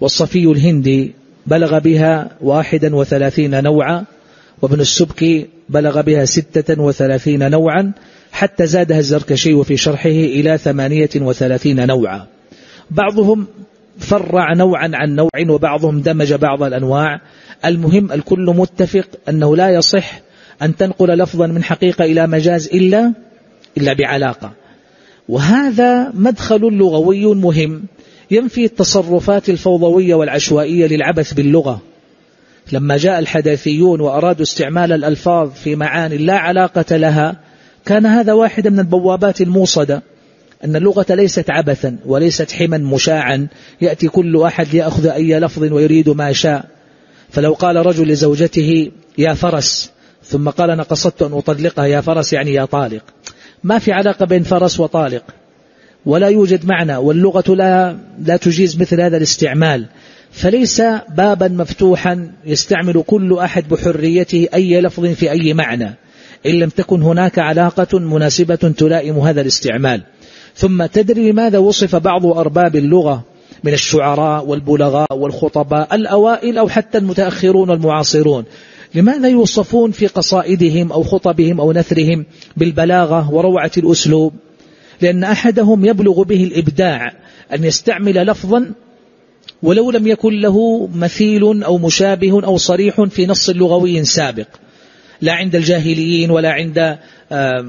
والصفي الهندي بلغ بها واحدا وثلاثين نوعا وابن السبكي بلغ بها ستة وثلاثين نوعا حتى زادها الزركشي في شرحه إلى ثمانية وثلاثين نوعا. بعضهم فرع نوعا عن نوع وبعضهم دمج بعض الأنواع. المهم الكل متفق أنه لا يصح أن تنقل لفظا من حقيقة إلى مجاز إلا إلا بعلاقة. وهذا مدخل لغوي مهم. ينفي التصرفات الفوضوية والعشوائية للعبث باللغة. لما جاء الحداثيون وأرادوا استعمال الألفاظ في معاني لا علاقة لها كان هذا واحد من البوابات الموصدة أن اللغة ليست عبثا وليست حما مشاعا يأتي كل أحد ليأخذ أي لفظ ويريد ما شاء. فلو قال رجل لزوجته يا فرس. ثم قال أنا قصدت أن أطلقها. يا فرس يعني يا طالق. ما في علاقة بين فرس وطالق. ولا يوجد معنى واللغة لا, لا تجيز مثل هذا الاستعمال. فليس بابا مفتوحا يستعمل كل أحد بحريته أي لفظ في أي معنى إن لم تكن هناك علاقة مناسبة تلائم هذا الاستعمال. ثم تدري لماذا وصف بعض أرباب اللغة من الشعراء والبلغاء والخطباء الأوائل أو حتى المتأخرون المعاصرون لماذا يوصفون في قصائدهم أو خطبهم أو نثرهم بالبلاغة وروعة الأسلوب؟ لأن أحدهم يبلغ به الإبداع أن يستعمل لفظا ولو لم يكن له مثيل أو مشابه أو صريح في نص لغوي سابق. لا عند الجاهليين ولا عند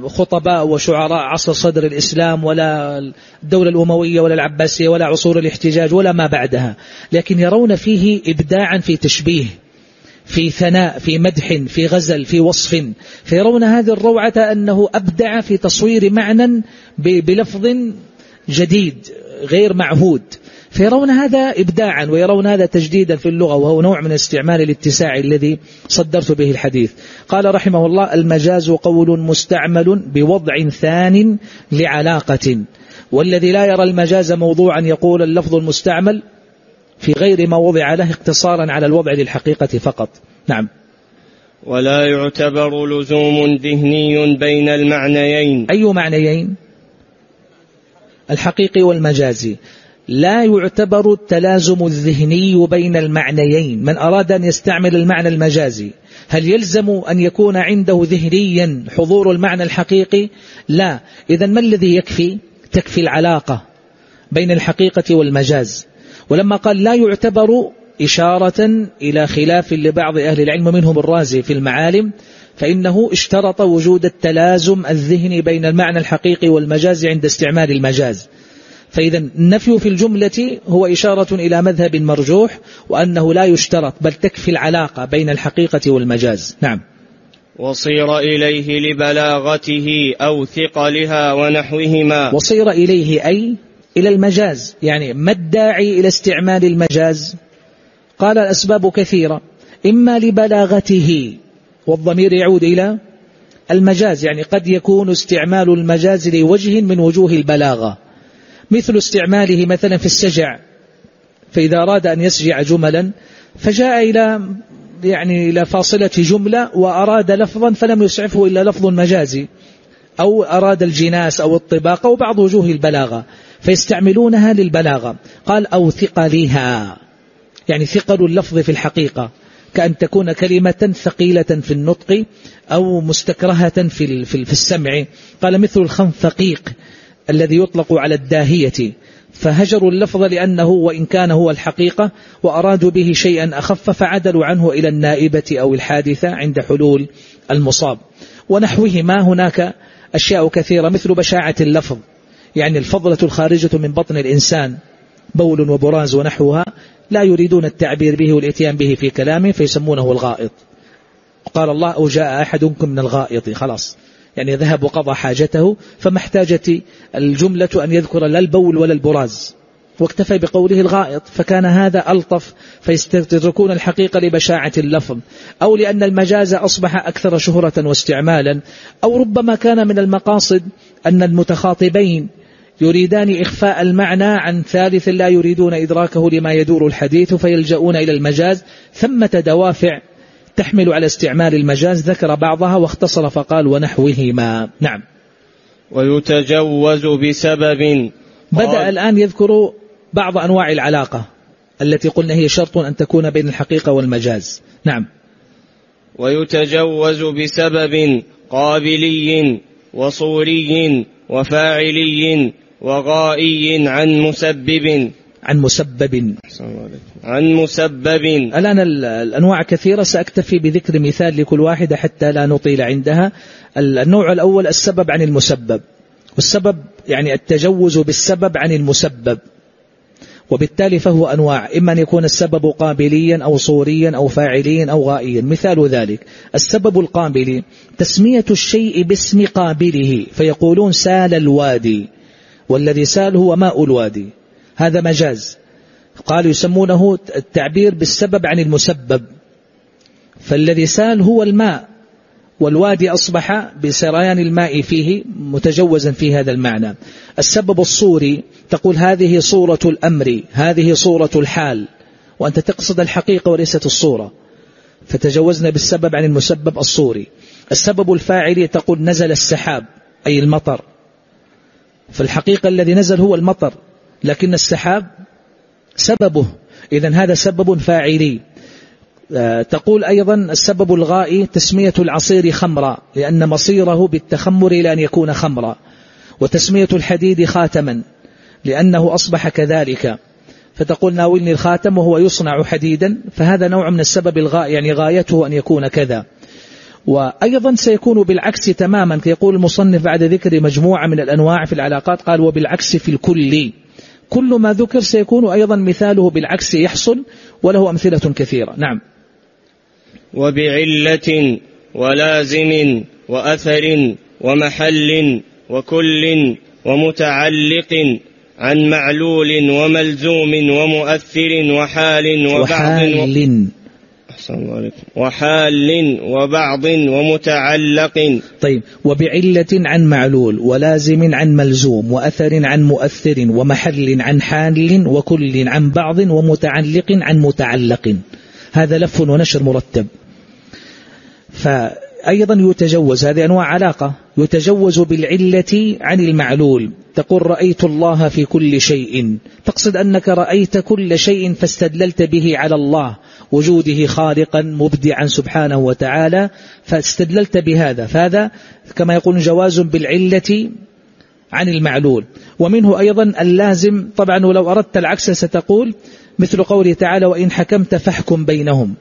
خطباء وشعراء عصر صدر الإسلام ولا الدولة الأموية ولا العباسية ولا عصور الاحتجاج ولا ما بعدها لكن يرون فيه إبداعا في تشبيه. في ثناء في مدح في غزل في وصف. فيرون هذه الروعة أنه أبدع في تصوير معنى بلفظ جديد غير معهود. فيرون هذا إبداعا ويرون هذا تجديدا في اللغة وهو نوع من استعمال الاتساع الذي صدرت به الحديث. قال رحمه الله المجاز قول مستعمل بوضع ثان لعلاقة. والذي لا يرى المجاز موضوعا يقول اللفظ المستعمل في غير ما وضع له اقتصارا على الوضع للحقيقة فقط. نعم. ولا يعتبر لزوم ذهني بين المعنيين. أي معنيين؟ الحقيقي والمجازي. لا يعتبر التلازم الذهني بين المعنيين. من أراد أن يستعمل المعنى المجازي هل يلزم أن يكون عنده ذهنيا حضور المعنى الحقيقي؟ لا. إذا ما الذي يكفي؟ تكفي العلاقة بين الحقيقة والمجاز. ولما قال لا يعتبر إشارة إلى خلاف لبعض أهل العلم منهم الرازي في المعالم فإنه اشترط وجود التلازم الذهني بين المعنى الحقيقي والمجاز عند استعمال المجاز. فإذا النفي في الجملة هو إشارة إلى مذهب مرجوح وأنه لا يشترط بل تكفي العلاقة بين الحقيقة والمجاز. نعم. وصير إليه لبلاغته أو ثقلها ونحوهما. وصير إليه أي؟ إلى المجاز. يعني ما الداعي إلى استعمال المجاز؟ قال الأسباب كثيرة. إما لبلاغته والضمير يعود إلى المجاز. يعني قد يكون استعمال المجاز لوجه من وجوه البلاغة. مثل استعماله مثلا في السجع. فإذا أراد أن يسجع جملا فجاء إلى يعني إلى فاصلة جملة وأراد لفظا فلم يسعفه إلا لفظ مجازي أو أراد الجناس أو الطباق أو بعض وجوه البلاغة. فيستعملونها للبلاغة. قال أو ثقلها يعني ثقل اللفظ في الحقيقة. كأن تكون كلمة ثقيلة في النطق أو مستكرهة في في السمع. قال مثل الخنفقيق الذي يطلق على الداهية. فهجروا اللفظ لأنه وإن كان هو الحقيقة وأرادوا به شيئا أخف فعدلوا عنه إلى النائبة أو الحادثة عند حلول المصاب. ونحوهما هناك أشياء كثيرة مثل بشاعة اللفظ. يعني الفضلة الخارجة من بطن الإنسان بول وبراز ونحوها لا يريدون التعبير به والإتيان به في كلامه فيسمونه الغائط. قال الله أو جاء أحدكم من الغائط. خلاص. يعني ذهب وقضى حاجته فما احتاجت الجملة أن يذكر لا البول ولا البراز. واكتفى بقوله الغائط فكان هذا ألطف فيستدركون الحقيقة لبشاعة اللفظ. أو لأن المجاز أصبح أكثر شهرة واستعمالا. أو ربما كان من المقاصد أن المتخاطبين يريدان إخفاء المعنى عن ثالث لا يريدون إدراكه لما يدور الحديث فيلجؤون إلى المجاز. ثمة دوافع تحمل على استعمال المجاز. ذكر بعضها واختصر فقال ونحوهما. نعم. ويتجوز بسبب بدأ الآن يذكر بعض أنواع العلاقة التي قلنا هي شرط أن تكون بين الحقيقة والمجاز. نعم. ويتجوز بسبب قابلي وصوري وفاعلي وغائي عن مسبب. عن مسبب. عن مسبب. الآن الأنواع كثيرة سأكتفي بذكر مثال لكل واحدة حتى لا نطيل عندها. النوع الأول السبب عن المسبب. والسبب يعني التجوز بالسبب عن المسبب. وبالتالي فهو أنواع. إما أن يكون السبب قابليا أو صوريا أو فاعليا أو غائيا. مثال ذلك. السبب القابلي تسمية الشيء باسم قابله. فيقولون سال الوادي. والذي سال هو ماء الوادي هذا مجاز. قالوا يسمونه التعبير بالسبب عن المسبب. فالذي سأل هو الماء. والوادي أصبح بسريان الماء فيه متجوزا في هذا المعنى. السبب الصوري تقول هذه صورة الأمر هذه صورة الحال. وأنت تقصد الحقيقة وليست الصورة. فتجوزنا بالسبب عن المسبب الصوري. السبب الفاعلي تقول نزل السحاب أي المطر. فالحقيقة الذي نزل هو المطر لكن السحاب سببه إذا هذا سبب فاعلي. آه، تقول أيضا السبب الغائي تسمية العصير خمرا لأن مصيره بالتخمر إلى أن يكون خمرا وتسمية الحديد خاتما لأنه أصبح كذلك. فتقول ناولني الخاتم وهو يصنع حديدا فهذا نوع من السبب الغائي يعني غايته أن يكون كذا. وأيضا سيكون بالعكس تماما يقول المصنف بعد ذكر مجموعة من الأنواع في العلاقات قال وبالعكس في الكل. كل ما ذكر سيكون أيضا مثاله بالعكس يحصل وله أمثلة كثيرة. نعم. وبعلة ولازم وأثر ومحل وكل ومتعلق عن معلول وملزوم ومؤثر وحال وبعض وحال. أحسن الله عليكم. وحال وبعض ومتعلق. طيب وبعلة عن معلول ولازم عن ملزوم وأثر عن مؤثر ومحل عن حال وكل عن بعض ومتعلق عن متعلق. هذا لف ونشر مرتب. فأيضا يتجوز هذه أنواع علاقة. يتجوز بالعلة عن المعلول. تقول رأيت الله في كل شيء. تقصد أنك رأيت كل شيء فاستدللت به على الله. وجوده خالقا مبدعا سبحانه وتعالى فاستدللت بهذا. فهذا كما يقول جواز بالعلة عن المعلول. ومنه أيضا اللازم طبعا ولو أردت العكس ستقول مثل قوله تعالى وإن حكمت فاحكم بينهم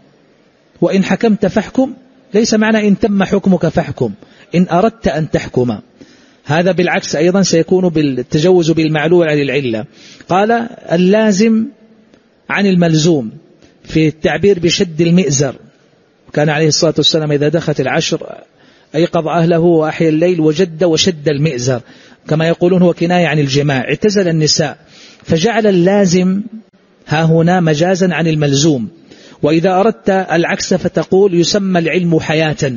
وإن حكمت فاحكم ليس معنى إن تم حكمك فاحكم إن أردت أن تحكم. هذا بالعكس أيضا سيكون بالتجوز بالمعلول عن العلة. قال اللازم عن الملزوم. في التعبير بشد المئزر. كان عليه الصلاة والسلام إذا دخلت العشر أيقظ أهله وأحيا الليل وجد وشد المئزر. كما يقولون هو كناية عن الجماع. اعتزل النساء. فجعل اللازم ها هنا مجازا عن الملزوم. وإذا أردت العكس فتقول يسمى العلم حياة.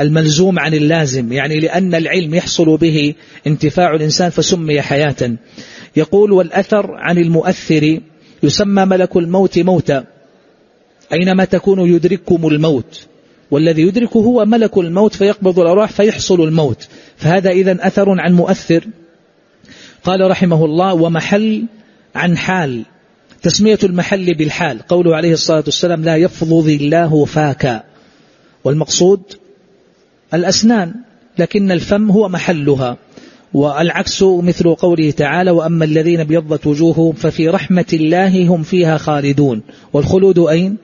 الملزوم عن اللازم. يعني لأن العلم يحصل به انتفاع الإنسان فسمي حياة. يقول والأثر عن المؤثر يسمى ملك الموت موتا. أينما تكون يدرككم الموت. والذي يدرك هو ملك الموت فيقبض الأرواح فيحصل الموت. فهذا إذا أثر عن مؤثر. قال رحمه الله ومحل عن حال. تسمية المحل بالحال. قوله عليه الصلاة والسلام لا يفضض الله فاكا والمقصود الأسنان لكن الفم هو محلها. والعكس مثل قوله تعالى وأما الذين بيضت وجوههم ففي رحمة الله هم فيها خالدون. والخلود أين؟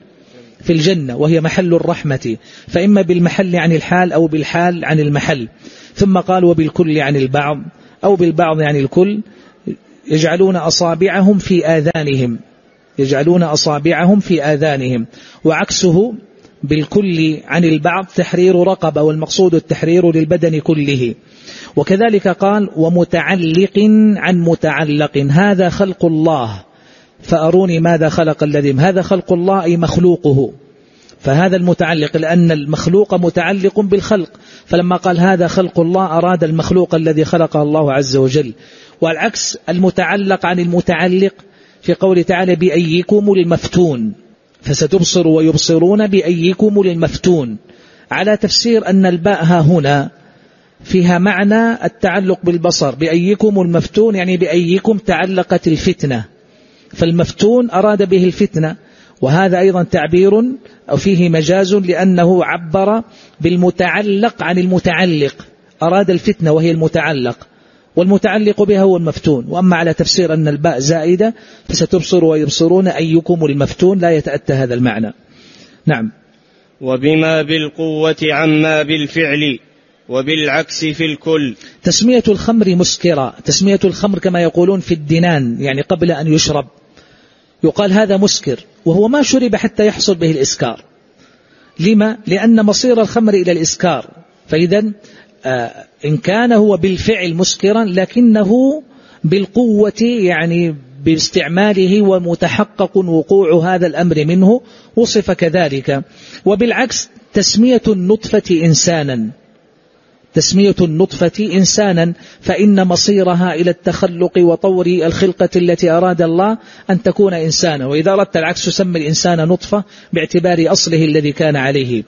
في الجنة وهي محل الرحمة. فإما بالمحل عن الحال أو بالحال عن المحل. ثم قال وبالكل عن البعض أو بالبعض يعني الكل. يجعلون أصابعهم في آذانهم. يجعلون أصابعهم في آذانهم. وعكسه بالكل عن البعض تحرير رقبة والمقصود التحرير للبدن كله. وكذلك قال ومتعلق عن متعلق. هذا خلق الله. فأروني ماذا خلق الذي هذا خلق الله أي مخلوقه. فهذا المتعلق لأن المخلوق متعلق بالخلق. فلما قال هذا خلق الله أراد المخلوق الذي خلقه الله عز وجل. والعكس المتعلق عن المتعلق في قول تعالى بأيكم المفتون فستبصر ويبصرون بأيكم المفتون على تفسير أن الباء ها هنا فيها معنى التعلق بالبصر بأيكم المفتون يعني بأيكم تعلقت الفتنة. فالمفتون أراد به الفتنة وهذا أيضا تعبير أو فيه مجاز لأنه عبر بالمتعلق عن المتعلق. أراد الفتنة وهي المتعلق والمتعلق بها هو المفتون. وأما على تفسير أن الباء زائدة فستبصر ويبصرون أيكم المفتون لا يتأتى هذا المعنى. نعم. وبما بالقوة عما بالفعل وبالعكس في الكل. تسمية الخمر مسكرة. تسمية الخمر كما يقولون في الدنان يعني قبل أن يشرب. يقال هذا مسكر وهو ما شرب حتى يحصل به الإسكار. لما؟ لأن مصير الخمر إلى الإسكار. فإذا آه، إن كان هو بالفعل مسكرا لكنه بالقوة يعني باستعماله ومتحقق وقوع هذا الأمر منه وصف كذلك. وبالعكس تسمية النطفة إنسانا. تسمية النطفة إنسانا فإن مصيرها إلى التخلق وطور الخلقة التي أراد الله أن تكون إنسانا. وإذا أردت العكس سمي الإنسان نطفة باعتبار أصله الذي كان عليه.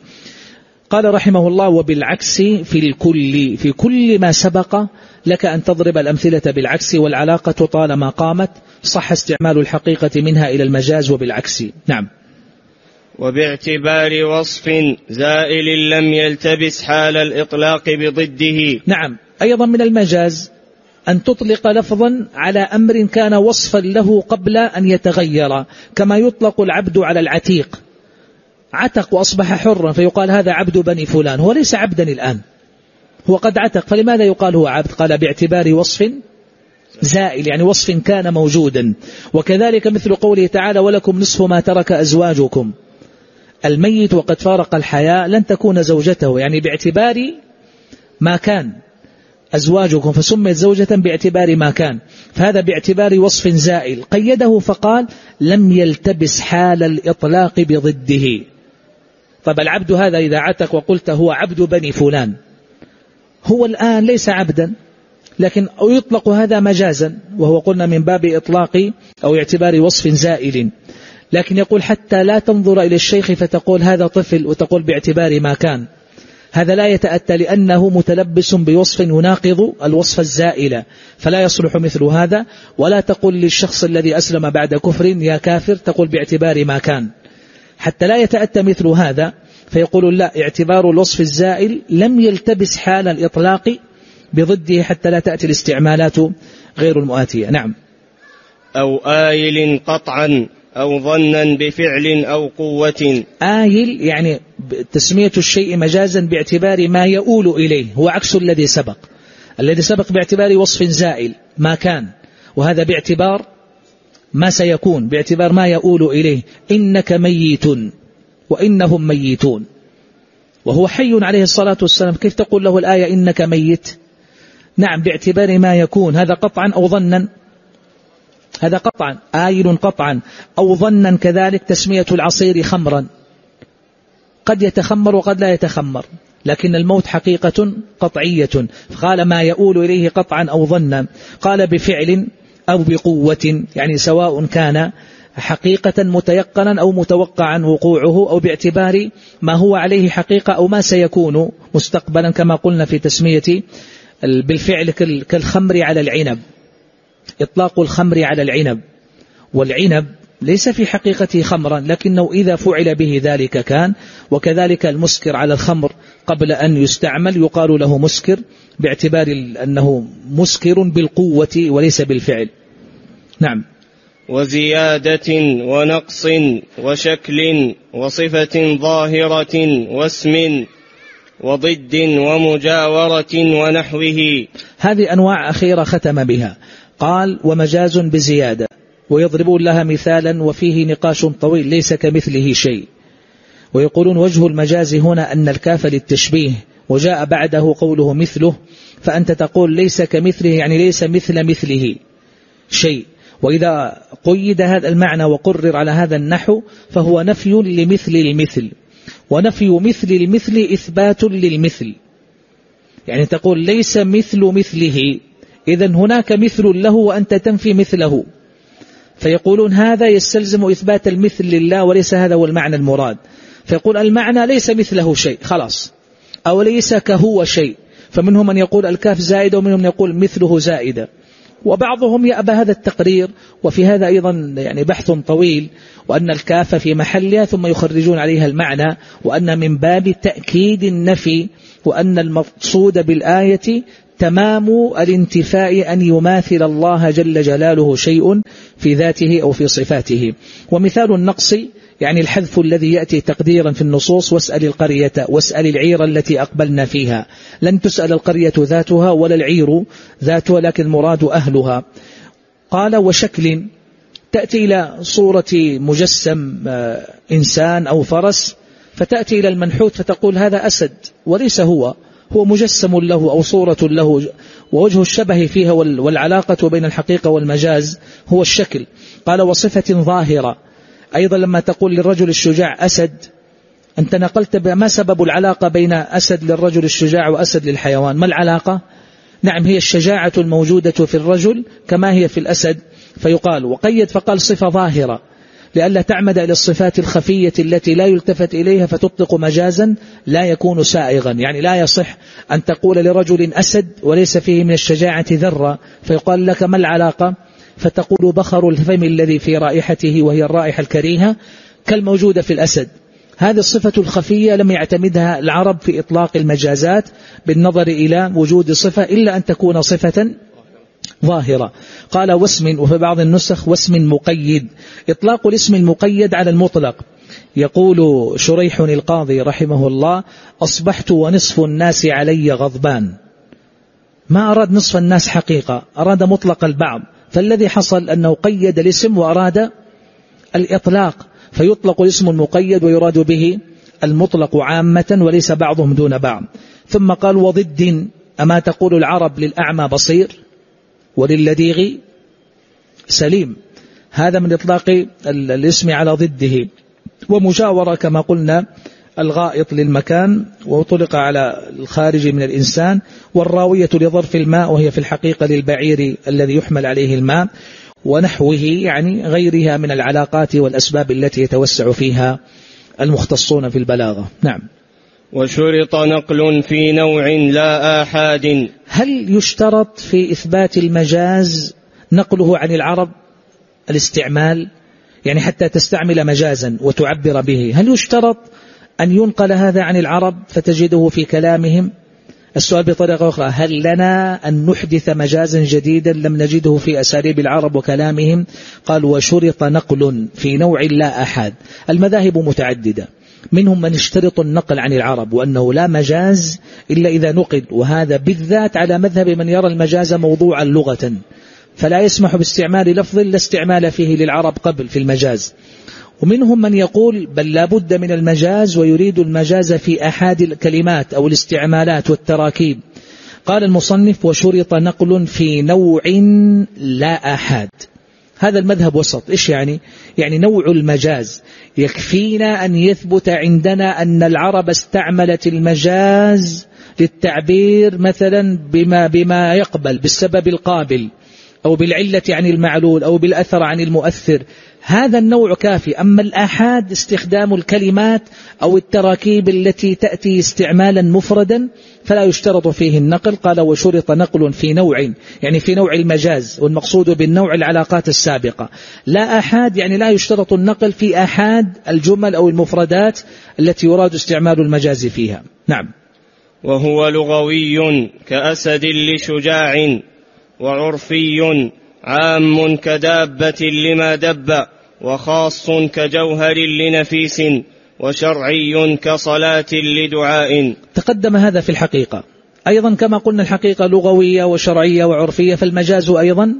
قال رحمه الله وبالعكس في الكل في كل ما سبق لك أن تضرب الأمثلة بالعكس والعلاقة طالما قامت صح استعمال الحقيقة منها إلى المجاز وبالعكس. نعم. وباعتبار وصف زائل لم يلتبس حال الإطلاق بضده. نعم. أيضا من المجاز أن تطلق لفظا على أمر كان وصفا له قبل أن يتغير كما يطلق العبد على العتيق. عتق وأصبح حرا فيقال هذا عبد بني فلان. هو ليس عبدا الآن. هو قد عتق فلماذا يقال هو عبد؟ قال باعتبار وصف زائل يعني وصف كان موجودا. وكذلك مثل قوله تعالى ولكم نصف ما ترك أزواجكم. الميت وقد فارق الحياة لن تكون زوجته. يعني باعتبار ما كان أزواجكم فسميت زوجة باعتبار ما كان. فهذا باعتبار وصف زائل. قيده فقال لم يلتبس حال الإطلاق بضده. طب العبد هذا إذا عتق وقلت هو عبد بني فلان. هو الآن ليس عبدا لكن يطلق هذا مجازا وهو قلنا من باب إطلاق أو اعتبار وصف زائل. لكن يقول حتى لا تنظر إلى الشيخ فتقول هذا طفل وتقول باعتبار ما كان. هذا لا يتأتى لأنه متلبس بوصف يناقض الوصف الزائل فلا يصلح مثل هذا. ولا تقول للشخص الذي أسلم بعد كفر يا كافر تقول باعتبار ما كان. حتى لا يتأتى مثل هذا فيقول لا اعتبار الوصف الزائل لم يلتبس حال الإطلاق بضده حتى لا تأتي الاستعمالات غير المؤاتية. نعم. أو آيل قطعا. أو ظنا بفعل أو قوة. آيل يعني تسمية الشيء مجازا باعتبار ما يؤول إليه. هو عكس الذي سبق. الذي سبق باعتبار وصف زائل ما كان. وهذا باعتبار ما سيكون باعتبار ما يؤول إليه. إنك ميت وإنهم ميتون. وهو حي عليه الصلاة والسلام. كيف تقول له الآية إنك ميت؟ نعم باعتبار ما يكون. هذا قطعا أو ظنا. هذا قطعا آيل قطعا أو ظنا كذلك تسمية العصير خمرا. قد يتخمر وقد لا يتخمر لكن الموت حقيقة قطعية. قال ما يؤول إليه قطعا أو ظنا. قال بفعل أو بقوة يعني سواء كان حقيقة متيقنا أو متوقعا وقوعه أو باعتبار ما هو عليه حقيقة أو ما سيكون مستقبلا كما قلنا في تسمية بالفعل كالخمر على العنب. إطلاق الخمر على العنب. والعنب ليس في حقيقته خمرا لكنه إذا فعل به ذلك كان وكذلك المسكر على الخمر قبل أن يستعمل يقال له مسكر باعتبار أنه مسكر بالقوة وليس بالفعل. نعم. وزيادة ونقص وشكل وصفة ظاهرة واسم وضد ومجاورة ونحوه. هذه أنواع أخيرة ختم بها. قال ومجاز بزيادة ويضربون لها مثالا وفيه نقاش طويل ليس كمثله شيء. ويقولون وجه المجاز هنا أن الكاف للتشبيه وجاء بعده قوله مثله فأنت تقول ليس كمثله يعني ليس مثل مثله شيء. وإذا قيد هذا المعنى وقرر على هذا النحو فهو نفي لمثل المثل ونفي مثل المثل إثبات للمثل. يعني تقول ليس مثل مثله. إذا هناك مثل له وأنت تنفي مثله. فيقولون هذا يستلزم إثبات المثل لله وليس هذا هو المعنى المراد. فيقول المعنى ليس مثله شيء خلاص. أو ليس كهو شيء. فمنهم من يقول الكاف زائدة ومنهم من يقول مثله زائدة. وبعضهم يأبى هذا التقرير وفي هذا أيضا يعني بحث طويل وأن الكاف في محلها ثم يخرجون عليها المعنى وأن من باب تأكيد النفي وأن المقصود بالآية تمام الانتفاء أن يماثل الله جل جلاله شيء في ذاته أو في صفاته. ومثال النقص يعني الحذف الذي يأتي تقديرا في النصوص واسأل القرية واسأل العير التي أقبلنا فيها. لن تسأل القرية ذاتها ولا العير ذاتها لكن مراد أهلها. قال وشكل تأتي إلى صورة مجسم آه، إنسان أو فرس فتأتي إلى المنحوت فتقول هذا أسد وليس هو. هو مجسم له أو صورة له ووجه الشبه فيها والعلاقة بين الحقيقة والمجاز هو الشكل. قال وصفة ظاهرة. أيضا لما تقول للرجل الشجاع أسد. أنت نقلت ما سبب العلاقة بين أسد للرجل الشجاع وأسد للحيوان؟ ما العلاقة؟ نعم هي الشجاعة الموجودة في الرجل كما هي في الأسد. فيقال وقيد فقال صفة ظاهرة. لئلا تعمد إلى الصفات الخفية التي لا يلتفت إليها فتطلق مجازا لا يكون سائغا. يعني لا يصح أن تقول لرجل أسد وليس فيه من الشجاعة ذرة فيقال لك ما العلاقة؟ فتقول بخر الفم الذي في رائحته وهي الرائحة الكريهة كالموجودة في الأسد. هذه الصفة الخفية لم يعتمدها العرب في إطلاق المجازات بالنظر إلى وجود صفة إلا أن تكون صفة ظاهرة. قال واسم وفي بعض النسخ واسم مقيد. إطلاق الاسم المقيد على المطلق. يقول شريح القاضي رحمه الله أصبحت ونصف الناس علي غضبان. ما أراد نصف الناس حقيقة أراد مطلق البعض. فالذي حصل أنه قيد الاسم وأراد الإطلاق. فيطلق الاسم المقيد ويراد به المطلق عامة وليس بعضهم دون بعض. ثم قال وضد أما تقول العرب للأعمى بصير؟ وللذيغ سليم. هذا من إطلاق الاسم على ضده. ومجاورة كما قلنا الغائط للمكان وطلق على الخارج من الإنسان والراوية لظرف الماء وهي في الحقيقة للبعير الذي يحمل عليه الماء ونحوه يعني غيرها من العلاقات والأسباب التي يتوسع فيها المختصون في البلاغة. نعم. وشرط نقل في نوع لا آحاد. هل يشترط في إثبات المجاز نقله عن العرب؟ الاستعمال؟ يعني حتى تستعمل مجازا وتعبر به. هل يشترط أن ينقل هذا عن العرب فتجده في كلامهم؟ السؤال بطريقة أخرى هل لنا أن نحدث مجازا جديدا لم نجده في أساليب العرب وكلامهم؟ قال وشرط نقل في نوع لا أحد المذاهب متعددة. منهم من اشترط النقل عن العرب وأنه لا مجاز إلا إذا نقل وهذا بالذات على مذهب من يرى المجاز موضوعا لغة. فلا يسمح باستعمال لفظ لا استعمال فيه للعرب قبل في المجاز. ومنهم من يقول بل لا بد من المجاز ويريد المجاز في أحد الكلمات أو الاستعمالات والتراكيب. قال المصنف وشرط نقل في نوع لا أحد. هذا المذهب وسط. إيش يعني؟ يعني نوع المجاز. يكفينا أن يثبت عندنا أن العرب استعملت المجاز للتعبير مثلا بما, بما يقبل بالسبب القابل أو بالعلة عن المعلول أو بالأثر عن المؤثر. هذا النوع كافي. أما الآحاد استخدام الكلمات أو التراكيب التي تأتي استعمالا مفردا فلا يشترط فيه النقل. قال وشرط نقل في نوع يعني في نوع المجاز والمقصود بالنوع العلاقات السابقة. لا آحاد يعني لا يشترط النقل في آحاد الجمل أو المفردات التي يراد استعمال المجاز فيها. نعم. وهو لغوي كأسد لشجاع وعرفي عام كدابة لما دب وخاص كجوهر لنفيس وشرعي كصلاة لدعاء. تقدم هذا في الحقيقة. أيضا كما قلنا الحقيقة لغوية وشرعية وعرفية فالمجاز أيضا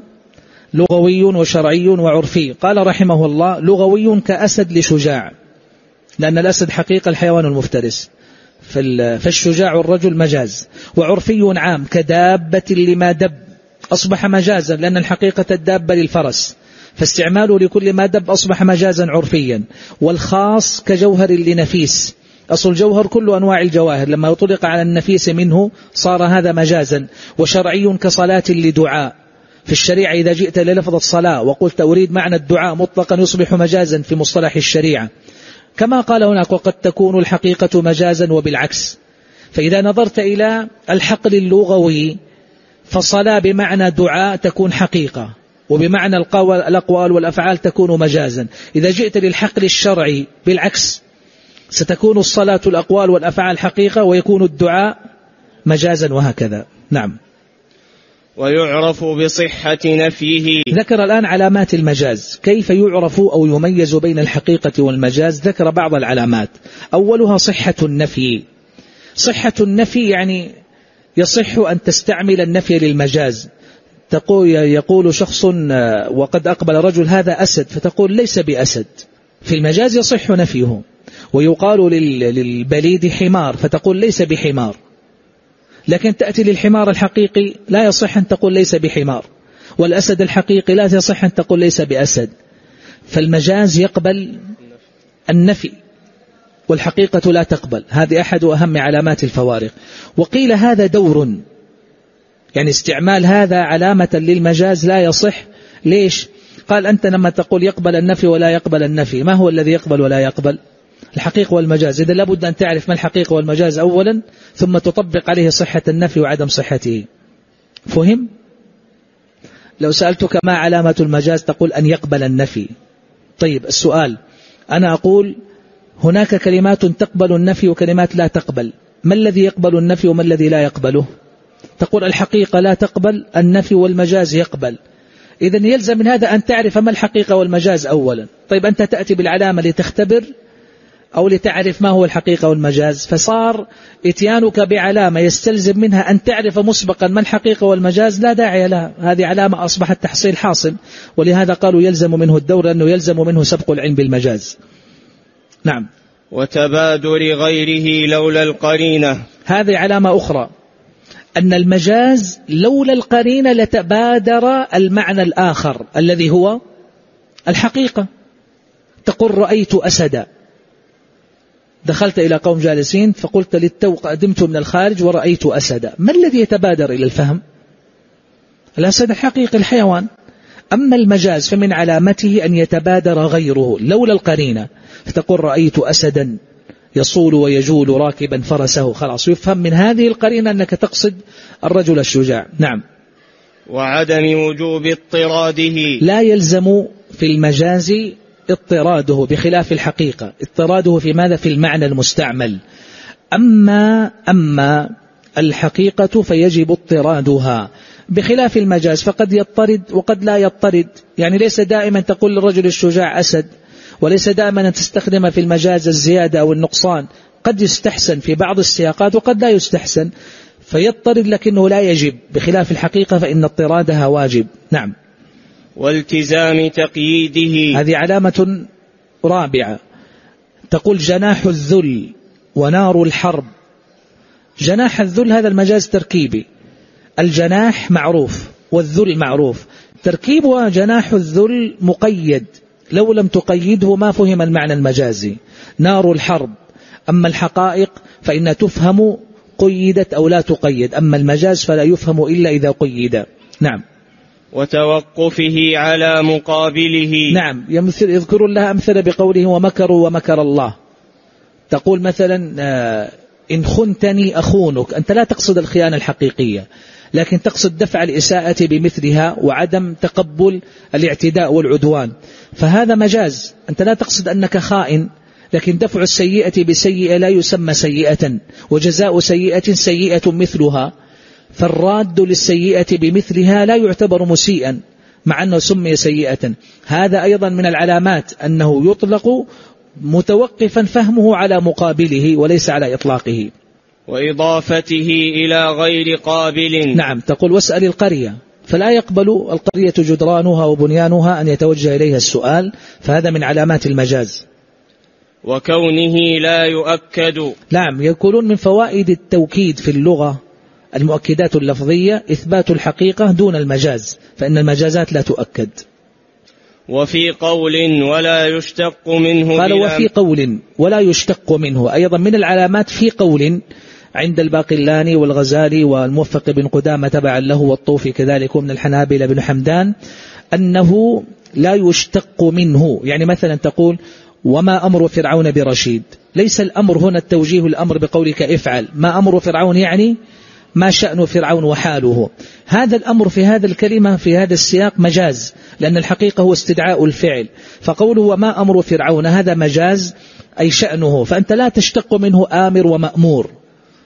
لغوي وشرعي وعرفي. قال رحمه الله لغوي كأسد لشجاع. لأن الأسد حقيقة الحيوان المفترس. فالشجاع الرجل مجاز. وعرفي عام كدابة لما دب. أصبح مجازا لأن الحقيقة الدابة للفرس. فاستعماله لكل ما دب أصبح مجازا عرفيا. والخاص كجوهر لنفيس. أصل الجوهر كل أنواع الجواهر. لما يطلق على النفيس منه صار هذا مجازا. وشرعي كصلاة لدعاء. في الشريعة إذا جئت للفظ الصلاة وقلت أريد معنى الدعاء مطلقا يصبح مجازا في مصطلح الشريعة. كما قال هناك وقد تكون الحقيقة مجازا وبالعكس فإذا نظرت إلى الحقل اللغوي فصلاة بمعنى دعاء تكون حقيقة وبمعنى الأقوال والأفعال تكون مجازا. إذا جئت للحقل الشرعي بالعكس ستكون الصلاة الأقوال والأفعال حقيقة ويكون الدعاء مجازا وهكذا. نعم. ويعرف بصحة نفيه. ذكر الآن علامات المجاز. كيف يعرف أو يميز بين الحقيقة والمجاز؟ ذكر بعض العلامات. أولها صحة النفي. صحة النفي يعني يصح أن تستعمل النفي للمجاز. تقول يقول شخص وقد أقبل رجل هذا أسد فتقول ليس بأسد. في المجاز يصح نفيه. ويقال للبليد حمار فتقول ليس بحمار. لكن تأتي للحمار الحقيقي لا يصح أن تقول ليس بحمار. والأسد الحقيقي لا يصح أن تقول ليس بأسد. فالمجاز يقبل النفي. والحقيقة لا تقبل. هذه أحد أهم علامات الفوارق. وقيل هذا دور. يعني استعمال هذا علامة للمجاز لا يصح. ليش؟ قال أنت لما تقول يقبل النفي ولا يقبل النفي ما هو الذي يقبل ولا يقبل؟ الحقيقة والمجاز. إذا لابد أن تعرف ما الحقيقة والمجاز أولا ثم تطبق عليه صحة النفي وعدم صحته. فهم؟ لو سألتك ما علامة المجاز تقول أن يقبل النفي. طيب السؤال. أنا أقول هناك كلمات تقبل النفي وكلمات لا تقبل. ما الذي يقبل النفي وما الذي لا يقبله؟ تقول الحقيقة لا تقبل النفي والمجاز يقبل. إذا يلزم من هذا أن تعرف ما الحقيقة والمجاز أولا. طيب أنت تأتي بالعلامة لتختبر أو لتعرف ما هو الحقيقة والمجاز. فصار إتيانك بعلامة يستلزم منها أن تعرف مسبقا ما الحقيقة والمجاز. لا داعي لها. هذه علامة أصبحت تحصيل حاصل. ولهذا قالوا يلزم منه الدور لأنه يلزم منه سبق العلم بالمجاز. نعم. وتبادر غيره لولا القرينة. هذه علامة أخرى. أن المجاز لولا القرينة لتبادر المعنى الآخر الذي هو الحقيقة. تقول رأيت أسدا. دخلت إلى قوم جالسين فقلت للتو قدمت من الخارج ورأيت أسدا. ما الذي يتبادر إلى الفهم؟ الأسد حقيقي الحيوان. أما المجاز فمن علامته أن يتبادر غيره لولا القرينة. فتقول رأيت أسدا يصول ويجول راكبا فرسه. خلاص يفهم من هذه القرينة أنك تقصد الرجل الشجاع. نعم. وعدم وجوب اضطراده. لا يلزم في المجاز اضطراده بخلاف الحقيقة. اضطراده في ماذا؟ في المعنى المستعمل. أما أما الحقيقة فيجب اضطرادها. بخلاف المجاز فقد يضطرد وقد لا يضطرد. يعني ليس دائما تقول للرجل الشجاع أسد وليس دائما أن تستخدم في المجاز الزيادة أو النقصان. قد يستحسن في بعض السياقات وقد لا يستحسن. فيضطرد لكنه لا يجب. بخلاف الحقيقة فإن اضطرادها واجب. نعم. والتزام تقييده. هذه علامة رابعة. تقول جناح الذل ونار الحرب. جناح الذل هذا المجاز تركيبي. الجناح معروف والذل معروف. تركيبها جناح الذل مقيد. لو لم تقيده ما فهم المعنى المجازي. نار الحرب. أما الحقائق فإن تفهم قيدت أو لا تقيد. أما المجاز فلا يفهم إلا إذا قيد. نعم. وتوقفه على مقابله. نعم. يمثل يذكر لها أمثلة بقوله ومكروا ومكر الله. تقول مثلا آه، إن خنتني أخونك. أنت لا تقصد الخيانة الحقيقية. لكن تقصد دفع الإساءة بمثلها وعدم تقبل الاعتداء والعدوان. فهذا مجاز. أنت لا تقصد أنك خائن لكن دفع السيئة بسيئة لا يسمى سيئة وجزاء سيئة سيئة مثلها. فالراد للسيئة بمثلها لا يعتبر مسيئا مع أنه سمي سيئة. هذا أيضا من العلامات أنه يطلق متوقفا فهمه على مقابله وليس على إطلاقه. وإضافته إلى غير قابل. نعم تقول واسأل القرية. فلا يقبل القرية جدرانها وبنيانها أن يتوجه إليها السؤال فهذا من علامات المجاز. وكونه لا يؤكد. نعم يقولون من فوائد التوكيد في اللغة المؤكدات اللفظية إثبات الحقيقة دون المجاز فإن المجازات لا تؤكد. وفي قول ولا يشتق منه قال وفي قول ولا يشتق منه أيضا من العلامات في قول عند الباقلاني والغزالي والموفق بن قدامة تبعا له والطوفي كذلك ومن الحنابلة بن حمدان أنه لا يشتق منه. يعني مثلا تقول وما أمر فرعون برشيد؟ ليس الأمر هنا التوجيه الأمر بقولك افعل. ما أمر فرعون يعني؟ ما شأن فرعون وحاله. هذا الأمر في هذا الكلمة في هذا السياق مجاز لأن الحقيقة هو استدعاء الفعل. فقوله وما أمر فرعون هذا مجاز أي شأنه. فأنت لا تشتق منه آمر ومأمور.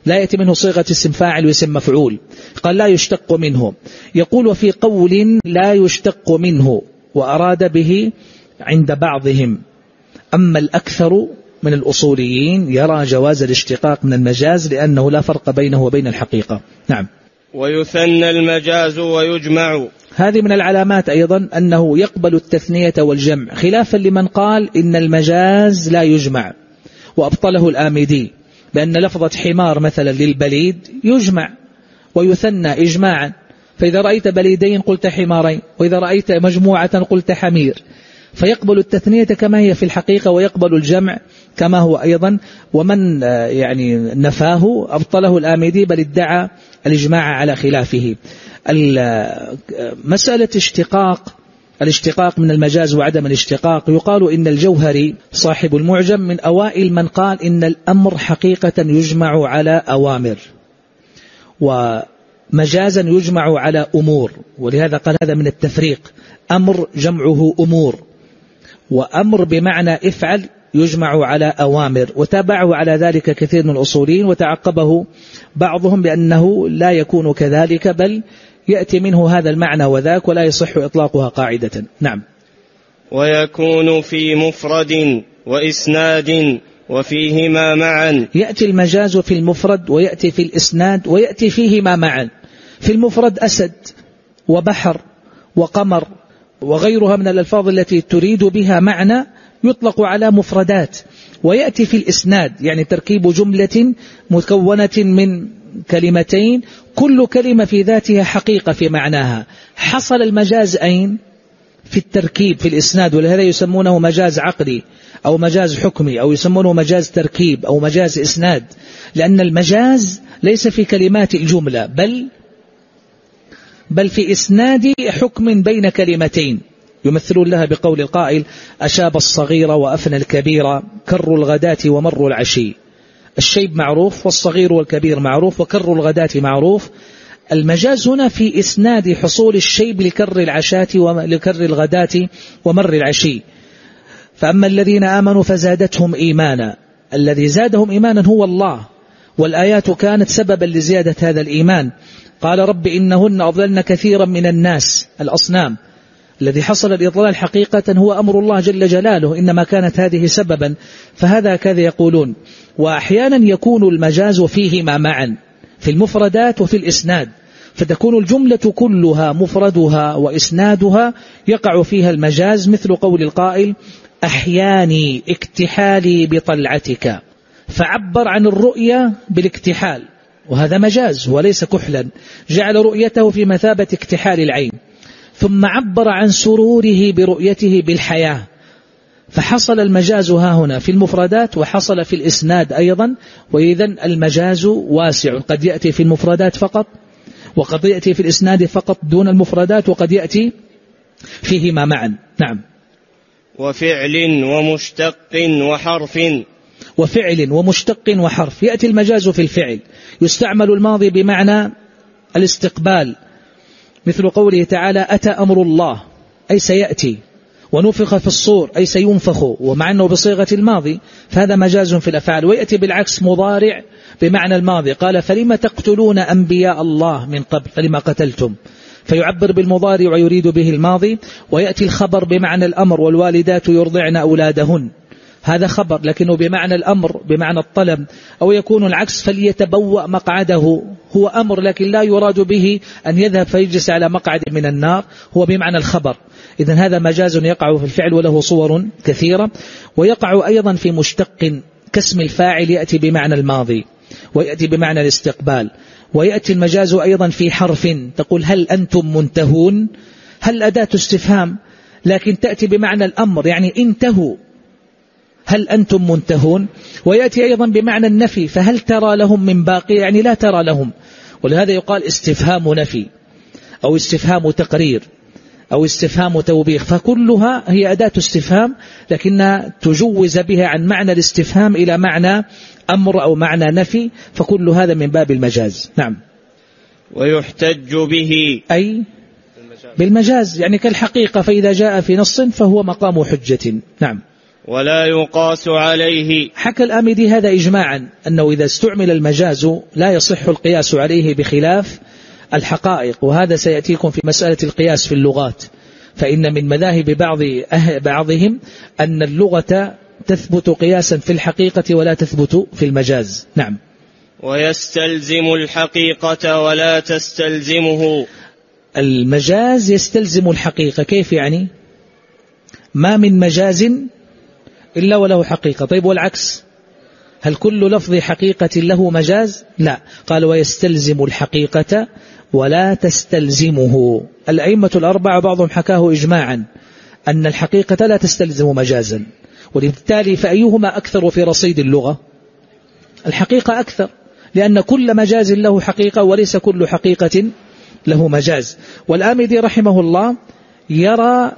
لا يأتي منه صيغة اسم فاعل واسم مفعول. قال لا يشتق منه. يقول وفي قول لا يشتق منه وأراد به عند بعضهم. أما الأكثر من الأصوليين يرى جواز الاشتقاق من المجاز لأنه لا فرق بينه وبين الحقيقة. نعم. ويثنى المجاز ويجمع. هذه من العلامات أيضا أنه يقبل التثنية والجمع خلافا لمن قال إن المجاز لا يجمع وأبطله الآمدي. بأن لفظة حمار مثلا للبليد يجمع ويثنى إجماعا. فإذا رأيت بليدين قلت حمارين وإذا رأيت مجموعة قلت حمير. فيقبل التثنية كما هي في الحقيقة ويقبل الجمع كما هو أيضا. ومن آه، يعني نفاه أبطله الآمدي بل ادعى الإجماع على خلافه. آه، مسألة اشتقاق الاشتقاق من المجاز وعدم الاشتقاق. يقال إن الجوهري صاحب المعجم من أوائل من قال إن الأمر حقيقة يجمع على أوامر ومجازا يجمع على أمور ولهذا قال هذا من التفريق. أمر جمعه أمور وأمر بمعنى افعل يجمع على أوامر. وتابعه على ذلك كثير من الأصولين وتعقبه بعضهم بأنه لا يكون كذلك بل يأتي منه هذا المعنى وذاك ولا يصح إطلاقها قاعدة. نعم. ويكون في مفرد وإسناد وفيهما معا. يأتي المجاز في المفرد ويأتي في الإسناد ويأتي فيهما معا. في المفرد أسد وبحر وقمر وغيرها من الألفاظ التي تريد بها معنى يطلق على مفردات. ويأتي في الإسناد يعني تركيب جملة مكونة من كلمتين كل كلمة في ذاتها حقيقة في معناها. حصل المجاز أين؟ في التركيب في الإسناد ولهذا يسمونه مجاز عقلي أو مجاز حكمي أو يسمونه مجاز تركيب أو مجاز إسناد. لأن المجاز ليس في كلمات الجملة بل بل في إسناد حكم بين كلمتين. يمثلون لها بقول القائل أشاب الصغير وأفنى الكبير كر الغداة ومر العشي. الشيب معروف والصغير والكبير معروف وكر الغداة معروف. المجاز هنا في إسناد حصول الشيب لكر العشاة ولكر الغداة ومر العشي. فأما الذين آمنوا فزادتهم إيمانا. الذي زادهم إيمانا هو الله. والآيات كانت سببا لزيادة هذا الإيمان. قال رب إنهن أضللن كثيرا من الناس الأصنام. الذي حصل الإضلال حقيقة هو أمر الله جل جلاله إنما كانت هذه سببا فهذا كذا يقولون. وأحيانا يكون المجاز فيهما معا في المفردات وفي الإسناد. فتكون الجملة كلها مفردها وإسنادها يقع فيها المجاز مثل قول القائل أحياني اكتحالي بطلعتك. فعبر عن الرؤية بالاكتحال وهذا مجاز وليس كحلا. جعل رؤيته في مثابة اكتحال العين. ثم عبر عن سروره برؤيته بالحياة. فحصل المجاز ها هنا في المفردات وحصل في الإسناد أيضا وإذا المجاز واسع. قد يأتي في المفردات فقط وقد يأتي في الإسناد فقط دون المفردات وقد يأتي فيهما معا. نعم. وفعل ومشتق وحرف. وفعل ومشتق وحرف. يأتي المجاز في الفعل. يستعمل الماضي بمعنى الاستقبال. مثل قوله تعالى أتى أمر الله أي سيأتي ونفخ في الصور أي سينفخ ومع أنه بصيغة الماضي فهذا مجاز في الأفعال ويأتي بالعكس مضارع بمعنى الماضي قال فلما تقتلون أنبياء الله من قبل فلما قتلتم؟ فيعبر بالمضارع ويريد به الماضي ويأتي الخبر بمعنى الأمر والوالدات يرضعن أولادهن. هذا خبر لكنه بمعنى الأمر بمعنى الطلب أو يكون العكس فليتبوأ مقعده. هو أمر لكن لا يراد به أن يذهب فيجلس على مقعد من النار. هو بمعنى الخبر. إذا هذا مجاز يقع في الفعل وله صور كثيرة. ويقع أيضا في مشتق كاسم الفاعل يأتي بمعنى الماضي ويأتي بمعنى الاستقبال. ويأتي المجاز أيضا في حرف تقول هل أنتم منتهون؟ هل أداة استفهام؟ لكن تأتي بمعنى الأمر يعني انتهوا. هل أنتم منتهون؟ ويأتي أيضا بمعنى النفي فهل ترى لهم من باقي؟ يعني لا ترى لهم. ولهذا يقال استفهام نفي أو استفهام تقرير أو استفهام توبيخ. فكلها هي أداة استفهام لكنها تجوز بها عن معنى الاستفهام إلى معنى أمر أو معنى نفي فكل هذا من باب المجاز. نعم. ويحتج به. أي؟ بالمجاز. يعني كالحقيقة فإذا جاء في نص فهو مقام حجة. نعم. ولا يقاس عليه. حكى الآمدي هذا إجماعا أنه إذا استعمل المجاز لا يصح القياس عليه بخلاف الحقائق وهذا سيأتيكم في مسألة القياس في اللغات. فإن من مذاهب بعض أه بعضهم أن اللغة تثبت قياسا في الحقيقة ولا تثبت في المجاز. نعم. ويستلزم الحقيقة ولا تستلزمه. المجاز يستلزم الحقيقة كيف يعني؟ ما من مجاز إلا وله حقيقة. طيب والعكس؟ هل كل لفظ حقيقة له مجاز؟ لا. قال ويستلزم الحقيقة ولا تستلزمه. الأئمة الأربعة بعضهم حكاه إجماعا أن الحقيقة لا تستلزم مجازا. وبالتالي فأيهما أكثر في رصيد اللغة؟ الحقيقة أكثر لأن كل مجاز له حقيقة وليس كل حقيقة له مجاز. والآمدي رحمه الله يرى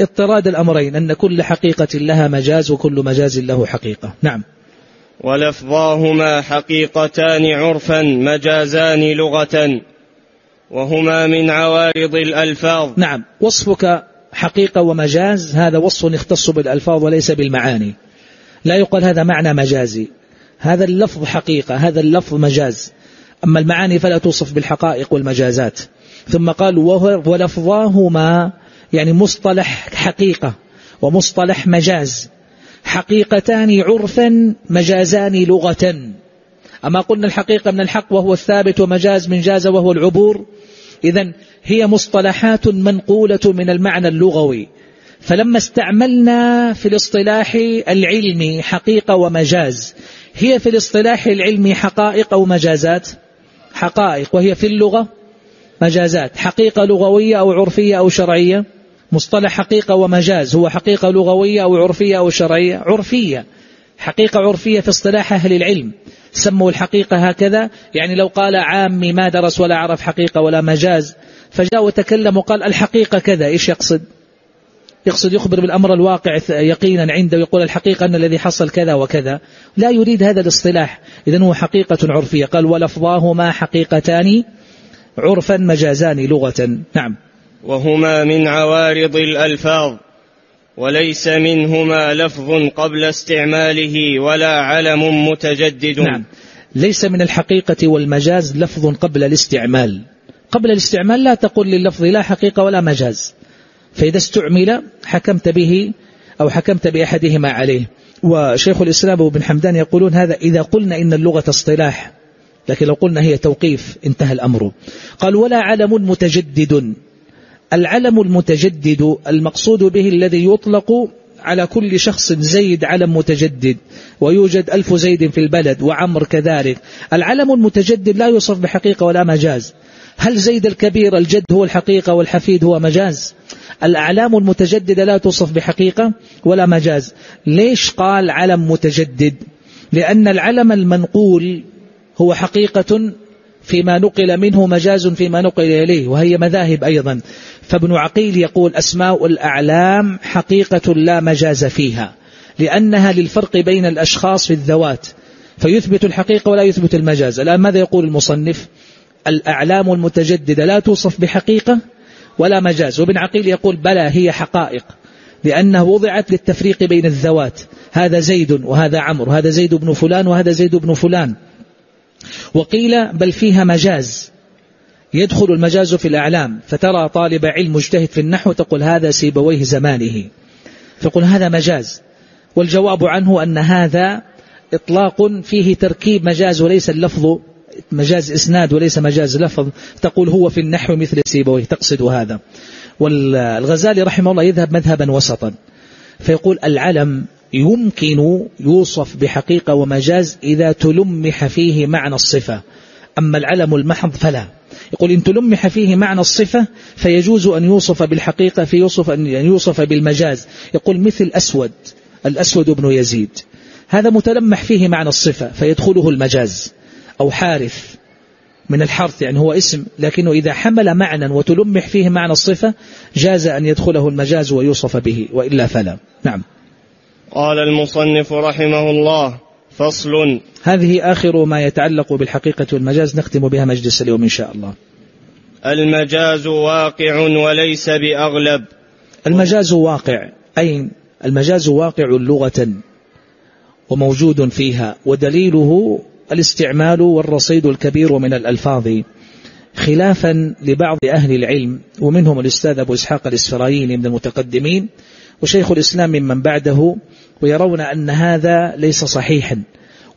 اضطراد الأمرين أن كل حقيقة لها مجاز وكل مجاز له حقيقة. نعم. ولفظاهما حقيقتان عرفا مجازان لغة وهما من عوارض الألفاظ. نعم. وصفك حقيقة ومجاز هذا وصف يختص بالألفاظ وليس بالمعاني. لا يقال هذا معنى مجازي. هذا اللفظ حقيقة هذا اللفظ مجاز. أما المعاني فلا توصف بالحقائق والمجازات. ثم قال ولفظاهما يعني مصطلح حقيقة ومصطلح مجاز. حقيقتان عرفا مجازان لغة أما قلنا الحقيقة من الحق وهو الثابت ومجاز من جاز وهو العبور إذا هي مصطلحات منقولة من المعنى اللغوي. فلما استعملنا في الاصطلاح العلمي حقيقة ومجاز هي في الاصطلاح العلمي حقائق أو مجازات؟ حقائق. وهي في اللغة؟ مجازات. حقيقة لغوية أو عرفية أو شرعية؟ مصطلح حقيقة ومجاز. هو حقيقة لغوية أو عرفية أو شرعية؟ عرفية. حقيقة عرفية في اصطلاح أهل العلم. سموا الحقيقة هكذا. يعني لو قال عامي ما درس ولا عرف حقيقة ولا مجاز فجاء وتكلم وقال الحقيقة كذا. إيش يقصد؟ يقصد يخبر بالأمر الواقع يقينا عنده يقول الحقيقة أن الذي حصل كذا وكذا. لا يريد هذا الاصطلاح. إذا هو حقيقة عرفية. قال ولفظاهما حقيقتان عرفا مجازان لغة. نعم. وهما من عوارض الألفاظ وليس منهما لفظ قبل استعماله ولا علم متجدد. نعم. ليس من الحقيقة والمجاز لفظ قبل الاستعمال. قبل الاستعمال لا تقول لللفظ لا حقيقة ولا مجاز. فإذا استعمل حكمت به أو حكمت بأحدهما عليه. وشيخ الإسلام ابن حمدان يقولون هذا إذا قلنا إن اللغة اصطلاح لكن لو قلنا هي توقيف انتهى الأمر. قال ولا علم متجدد. العلم المتجدد المقصود به الذي يطلق على كل شخص زيد علم متجدد ويوجد ألف زيد في البلد وعمر كذلك. العلم المتجدد لا يوصف بحقيقة ولا مجاز. هل زيد الكبير الجد هو الحقيقة والحفيد هو مجاز؟ الأعلام المتجددة لا توصف بحقيقة ولا مجاز. ليش قال علم متجدد؟ لأن العلم المنقول هو حقيقة فيما نقل منه مجاز فيما نقل إليه وهي مذاهب أيضا. فابن عقيل يقول أسماء الأعلام حقيقة لا مجاز فيها لأنها للفرق بين الأشخاص في الذوات. فيثبت الحقيقة ولا يثبت المجاز. الآن ماذا يقول المصنف؟ الأعلام المتجددة لا توصف بحقيقة ولا مجاز. وابن عقيل يقول بلى هي حقائق لأنها وضعت للتفريق بين الذوات. هذا زيد وهذا عمرو هذا زيد بن فلان وهذا زيد بن فلان. وقيل بل فيها مجاز. يدخل المجاز في الأعلام فترى طالب علم مجتهد في النحو تقول هذا سيبويه زمانه. فقل هذا مجاز. والجواب عنه أن هذا إطلاق فيه تركيب مجاز وليس اللفظ مجاز إسناد وليس مجاز لفظ. تقول هو في النحو مثل سيبويه تقصد هذا. والغزالي رحمه الله يذهب مذهبا وسطا فيقول العلم يمكن يوصف بحقيقة ومجاز إذا تلمح فيه معنى الصفة. أما العلم المحض فلا. يقول إن تلمح فيه معنى الصفة فيجوز أن يوصف بالحقيقة في يوصف أن يوصف بالمجاز. يقول مثل أسود الأسود بن يزيد. هذا متلمح فيه معنى الصفة فيدخله المجاز. أو حارث من الحرث يعني هو اسم لكنه إذا حمل معنى وتلمح فيه معنى الصفة جاز أن يدخله المجاز ويوصف به وإلا فلا. نعم. قال المصنف رحمه الله فصل. هذه آخر ما يتعلق بالحقيقة والمجاز نختم بها مجلس اليوم إن شاء الله. المجاز واقع وليس بأغلب. المجاز واقع أي المجاز واقع لغة وموجود فيها ودليله الاستعمال والرصيد الكبير من الألفاظ خلافا لبعض أهل العلم ومنهم الأستاذ أبو إسحاق الإسفرايني من المتقدمين وشيخ الإسلام ممن بعده ويرون أن هذا ليس صحيحا.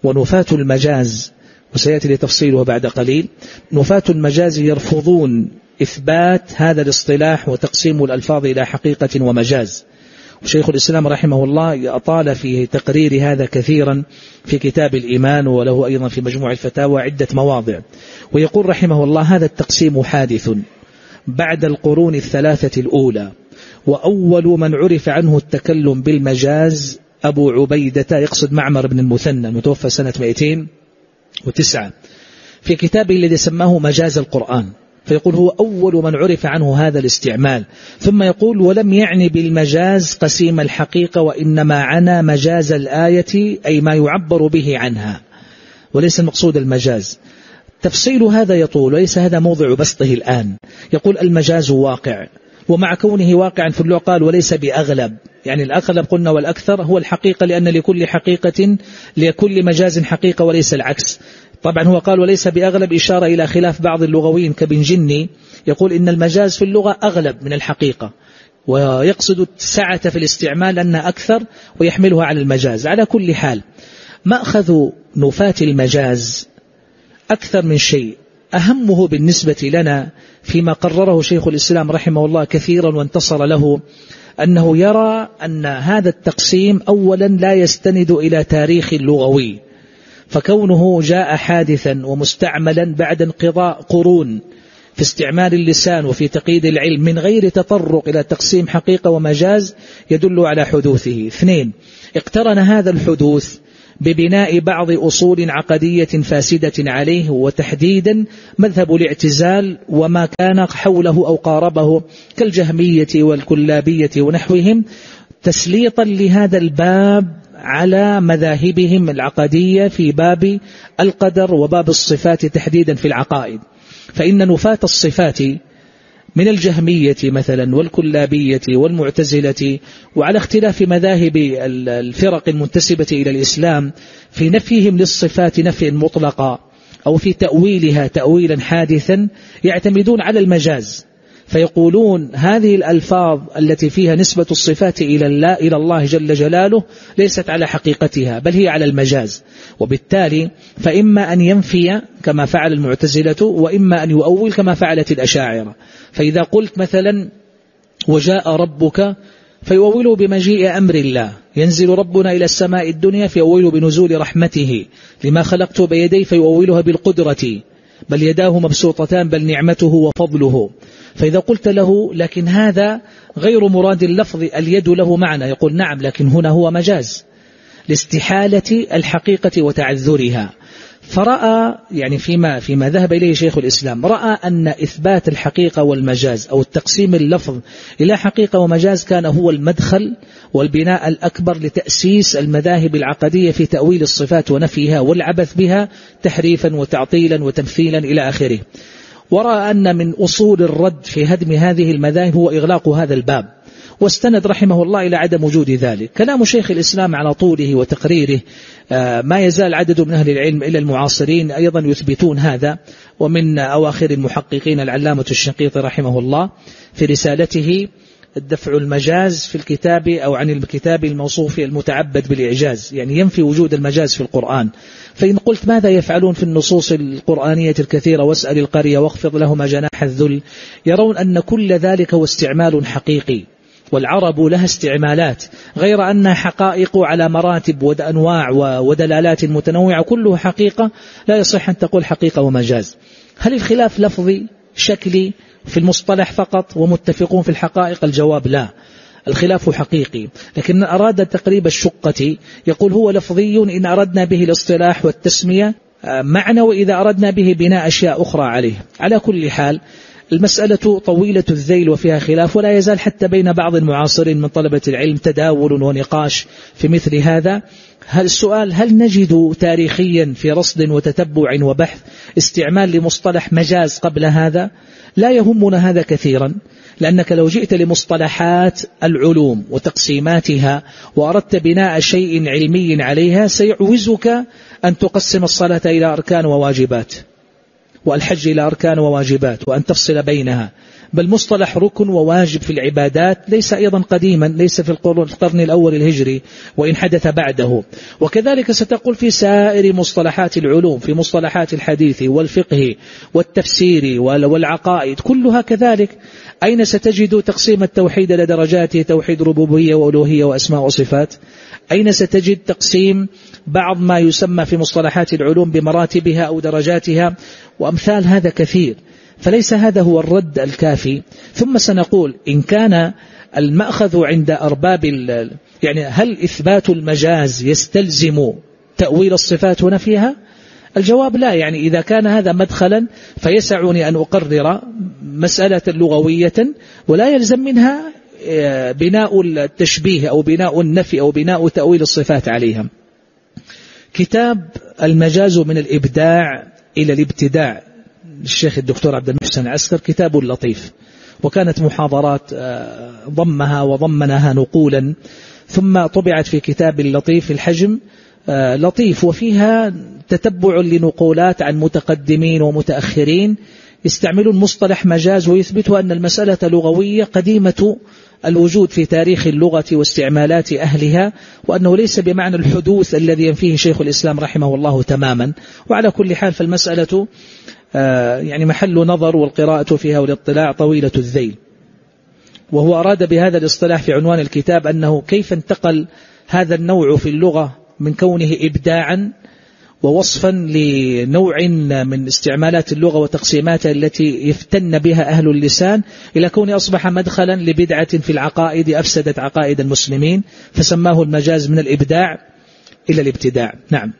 ونفاة المجاز وسيأتي لتفصيله بعد قليل نفاة المجاز يرفضون إثبات هذا الاصطلاح وتقسيم الألفاظ إلى حقيقة ومجاز. وشيخ الإسلام رحمه الله أطال في تقرير هذا كثيرا في كتاب الإيمان وله أيضا في مجموع الفتاوى عدة مواضع. ويقول رحمه الله هذا التقسيم حادث بعد القرون الثلاثة الأولى. وأول من عرف عنه التكلم بالمجاز أبو عبيدة يقصد معمر بن المثنى المتوفى سنة 209 في كتابه الذي سماه مجاز القرآن فيقول هو أول من عرف عنه هذا الاستعمال. ثم يقول ولم يعني بالمجاز قسيم الحقيقة وإنما عنا مجاز الآية أي ما يعبر به عنها. وليس المقصود المجاز. تفصيل هذا يطول وليس هذا موضع بسطه الآن. يقول المجاز واقع. ومع كونه واقعا في اللغة قال وليس بأغلب. يعني الأغلب قلنا والأكثر هو الحقيقة لأن لكل حقيقة لكل مجاز حقيقة وليس العكس. طبعا هو قال وليس بأغلب إشارة إلى خلاف بعض اللغويين كابن جني يقول إن المجاز في اللغة أغلب من الحقيقة ويقصد السعة في الاستعمال أنها أكثر ويحملها على المجاز. على كل حال مأخذ نفاة المجاز أكثر من شيء. أهمه بالنسبة لنا فيما قرره شيخ الإسلام رحمه الله كثيرا وانتصر له أنه يرى أن هذا التقسيم أولا لا يستند إلى تاريخ لغوي فكونه جاء حادثا ومستعملا بعد انقضاء قرون في استعمال اللسان وفي تقييد العلم من غير تطرق إلى تقسيم حقيقة ومجاز يدل على حدوثه. اثنين اقترن هذا الحدوث ببناء بعض أصول عقدية فاسدة عليه وتحديدا مذهب الاعتزال وما كان حوله أو قاربه كالجهمية والكلابية ونحوهم تسليطا لهذا الباب على مذاهبهم العقدية في باب القدر وباب الصفات تحديدا في العقائد. فإن نفاة الصفات من الجهمية مثلا والكلابية والمعتزلة وعلى اختلاف مذاهب الفرق المنتسبة إلى الإسلام في نفيهم للصفات نفي مطلقا أو في تأويلها تأويلا حادثا يعتمدون على المجاز. فيقولون هذه الألفاظ التي فيها نسبة الصفات إلى الله, إلى الله جل جلاله ليست على حقيقتها بل هي على المجاز. وبالتالي فإما أن ينفي كما فعل المعتزلة وإما أن يؤول كما فعلت الأشاعرة. فإذا قلت مثلا وجاء ربك فيؤوله بمجيء أمر الله. ينزل ربنا إلى السماء الدنيا فيؤوله بنزول رحمته. لما خلقت بيدي فيؤولها بالقدرة. بل يداه مبسوطتان بل نعمته وفضله. فإذا قلت له لكن هذا غير مراد اللفظ اليد له معنى يقول نعم لكن هنا هو مجاز لاستحالة الحقيقة وتعذرها. فرأى يعني فيما فيما ذهب إليه شيخ الإسلام رأى أن إثبات الحقيقة والمجاز أو التقسيم اللفظ إلى حقيقة ومجاز كان هو المدخل والبناء الأكبر لتأسيس المذاهب العقدية في تأويل الصفات ونفيها والعبث بها تحريفا وتعطيلا وتمثيلا إلى آخره. ورأى أن من أصول الرد في هدم هذه المذاهب هو إغلاق هذا الباب. واستند رحمه الله إلى عدم وجود ذلك. كلام شيخ الإسلام على طوله وتقريره آه، ما يزال عدد من أهل العلم إلى المعاصرين أيضا يثبتون هذا. ومن أواخر المحققين العلامة الشنقيطي رحمه الله في رسالته الدفع المجاز في الكتاب أو عن الكتاب الموصوف المتعبد بالإعجاز. يعني ينفي وجود المجاز في القرآن. فإن قلت ماذا يفعلون في النصوص القرآنية الكثيرة؟ واسأل القرية واخفض لهما جناح الذل. يرون أن كل ذلك هو استعمال حقيقي. والعرب لها استعمالات. غير أنها حقائق على مراتب وأنواع ودلالات متنوعة. كله حقيقة. لا يصح أن تقول حقيقة ومجاز. هل الخلاف لفظي شكلي في المصطلح فقط ومتفقون في الحقائق؟ الجواب لا. الخلاف حقيقي. لكن أراد تقريب الشقة يقول هو لفظي إن أردنا به الاصطلاح والتسمية آه، معنى وإذا أردنا به بناء أشياء أخرى عليه. على كل حال المسألة طويلة الذيل وفيها خلاف ولا يزال حتى بين بعض المعاصرين من طلبة العلم تداول ونقاش في مثل هذا. هل السؤال هل نجد تاريخيا في رصد وتتبع وبحث استعمال لمصطلح مجاز قبل هذا؟ لا يهمنا هذا كثيرا لأنك لو جئت لمصطلحات العلوم وتقسيماتها وأردت بناء شيء علمي عليها سيعوزك أن تقسم الصلاة إلى أركان وواجبات والحج إلى أركان وواجبات وأن تفصل بينها. بل مصطلح ركن وواجب في العبادات ليس أيضا قديما ليس في القرن الأول الهجري وإن حدث بعده. وكذلك ستقول في سائر مصطلحات العلوم في مصطلحات الحديث والفقه والتفسير والعقائد كلها كذلك. أين ستجد تقسيم التوحيد لدرجاته توحيد ربوبية وألوهية وأسماء وصفات؟ أين ستجد تقسيم بعض ما يسمى في مصطلحات العلوم بمراتبها أو درجاتها؟ وأمثال هذا كثير. فليس هذا هو الرد الكافي. ثم سنقول إن كان المأخذ عند أرباب يعني هل إثبات المجاز يستلزم تأويل الصفات ونفيها؟ الجواب لا يعني إذا كان هذا مدخلا فيسعني أن أقرر مسألة لغوية ولا يلزم منها آه، بناء التشبيه أو بناء النفي أو بناء تأويل الصفات عليها. كتاب المجاز من الإبداع إلى الإبتداع. للشيخ الدكتور عبد المحسن عسكر كتاب لطيف وكانت محاضرات آه، ضمها وضمنها نقولا ثم طبعت في كتاب لطيف الحجم آه، لطيف وفيها تتبع لنقولات عن متقدمين ومتأخرين يستعملون مصطلح مجاز ويثبتوا أن المسألة لغوية قديمة الوجود في تاريخ اللغة واستعمالات أهلها وأنه ليس بمعنى الحدوث الذي ينفيه شيخ الإسلام رحمه الله تماما وعلى كل حال فالمسألة يعني محل نظر والقراءة فيها والاطلاع طويلة الذيل. وهو أراد بهذا الاصطلاح في عنوان الكتاب أنه كيف انتقل هذا النوع في اللغة من كونه إبداعا ووصفا لنوع من استعمالات اللغة وتقسيماتها التي يفتن بها أهل اللسان إلى كونه أصبح مدخلا لبدعة في العقائد أفسدت عقائد المسلمين فسماه المجاز من الإبداع إلى الابتداع. نعم.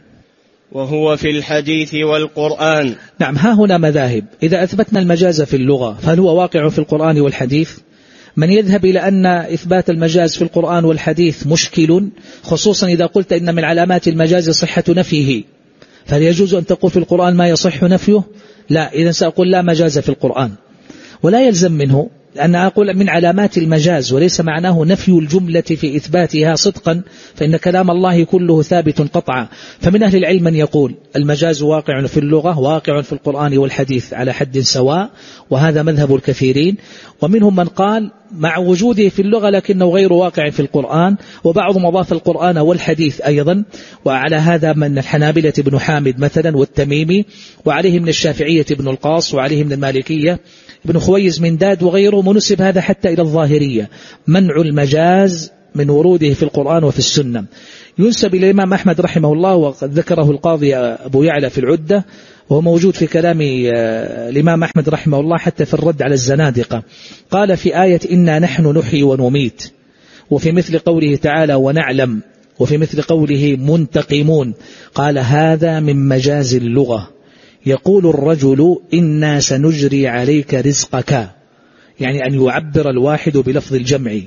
وهو في الحديث والقرآن. نعم ها هنا مذاهب. إذا أثبتنا المجاز في اللغة فهل هو واقع في القرآن والحديث؟ من يذهب إلى أن إثبات المجاز في القرآن والحديث مشكل خصوصا إذا قلت إن من علامات المجاز صحة نفيه. فهل يجوز أن تقول في القرآن ما يصح نفيه؟ لا إذا سأقول لا مجاز في القرآن. ولا يلزم منه لأن أقول من علامات المجاز وليس معناه نفي الجملة في إثباتها صدقا فإن كلام الله كله ثابت قطعا. فمن أهل العلم من يقول المجاز واقع في اللغة واقع في القرآن والحديث على حد سواء وهذا مذهب الكثيرين. ومنهم من قال مع وجوده في اللغة لكنه غير واقع في القرآن وبعضهم أضاف القرآن والحديث أيضا. وعلى هذا من الحنابلة بن حامد مثلا والتميمي وعليه من الشافعية بن القاص وعليه من المالكية. ابن خويز من داد وغيره منسب هذا حتى إلى الظاهرية. منع المجاز من وروده في القرآن وفي السنة. ينسب إلى الإمام أحمد رحمه الله وقد ذكره القاضي أبو يعلى في العدة وهو موجود في كلام آه، الإمام أحمد رحمه الله حتى في الرد على الزنادقة. قال في آية إنا نحن نحيي ونميت وفي مثل قوله تعالى ونعلم وفي مثل قوله منتقمون قال هذا من مجاز اللغة يقول الرجل إنا سنجري عليك رزقك. يعني أن يعبر الواحد بلفظ الجمع.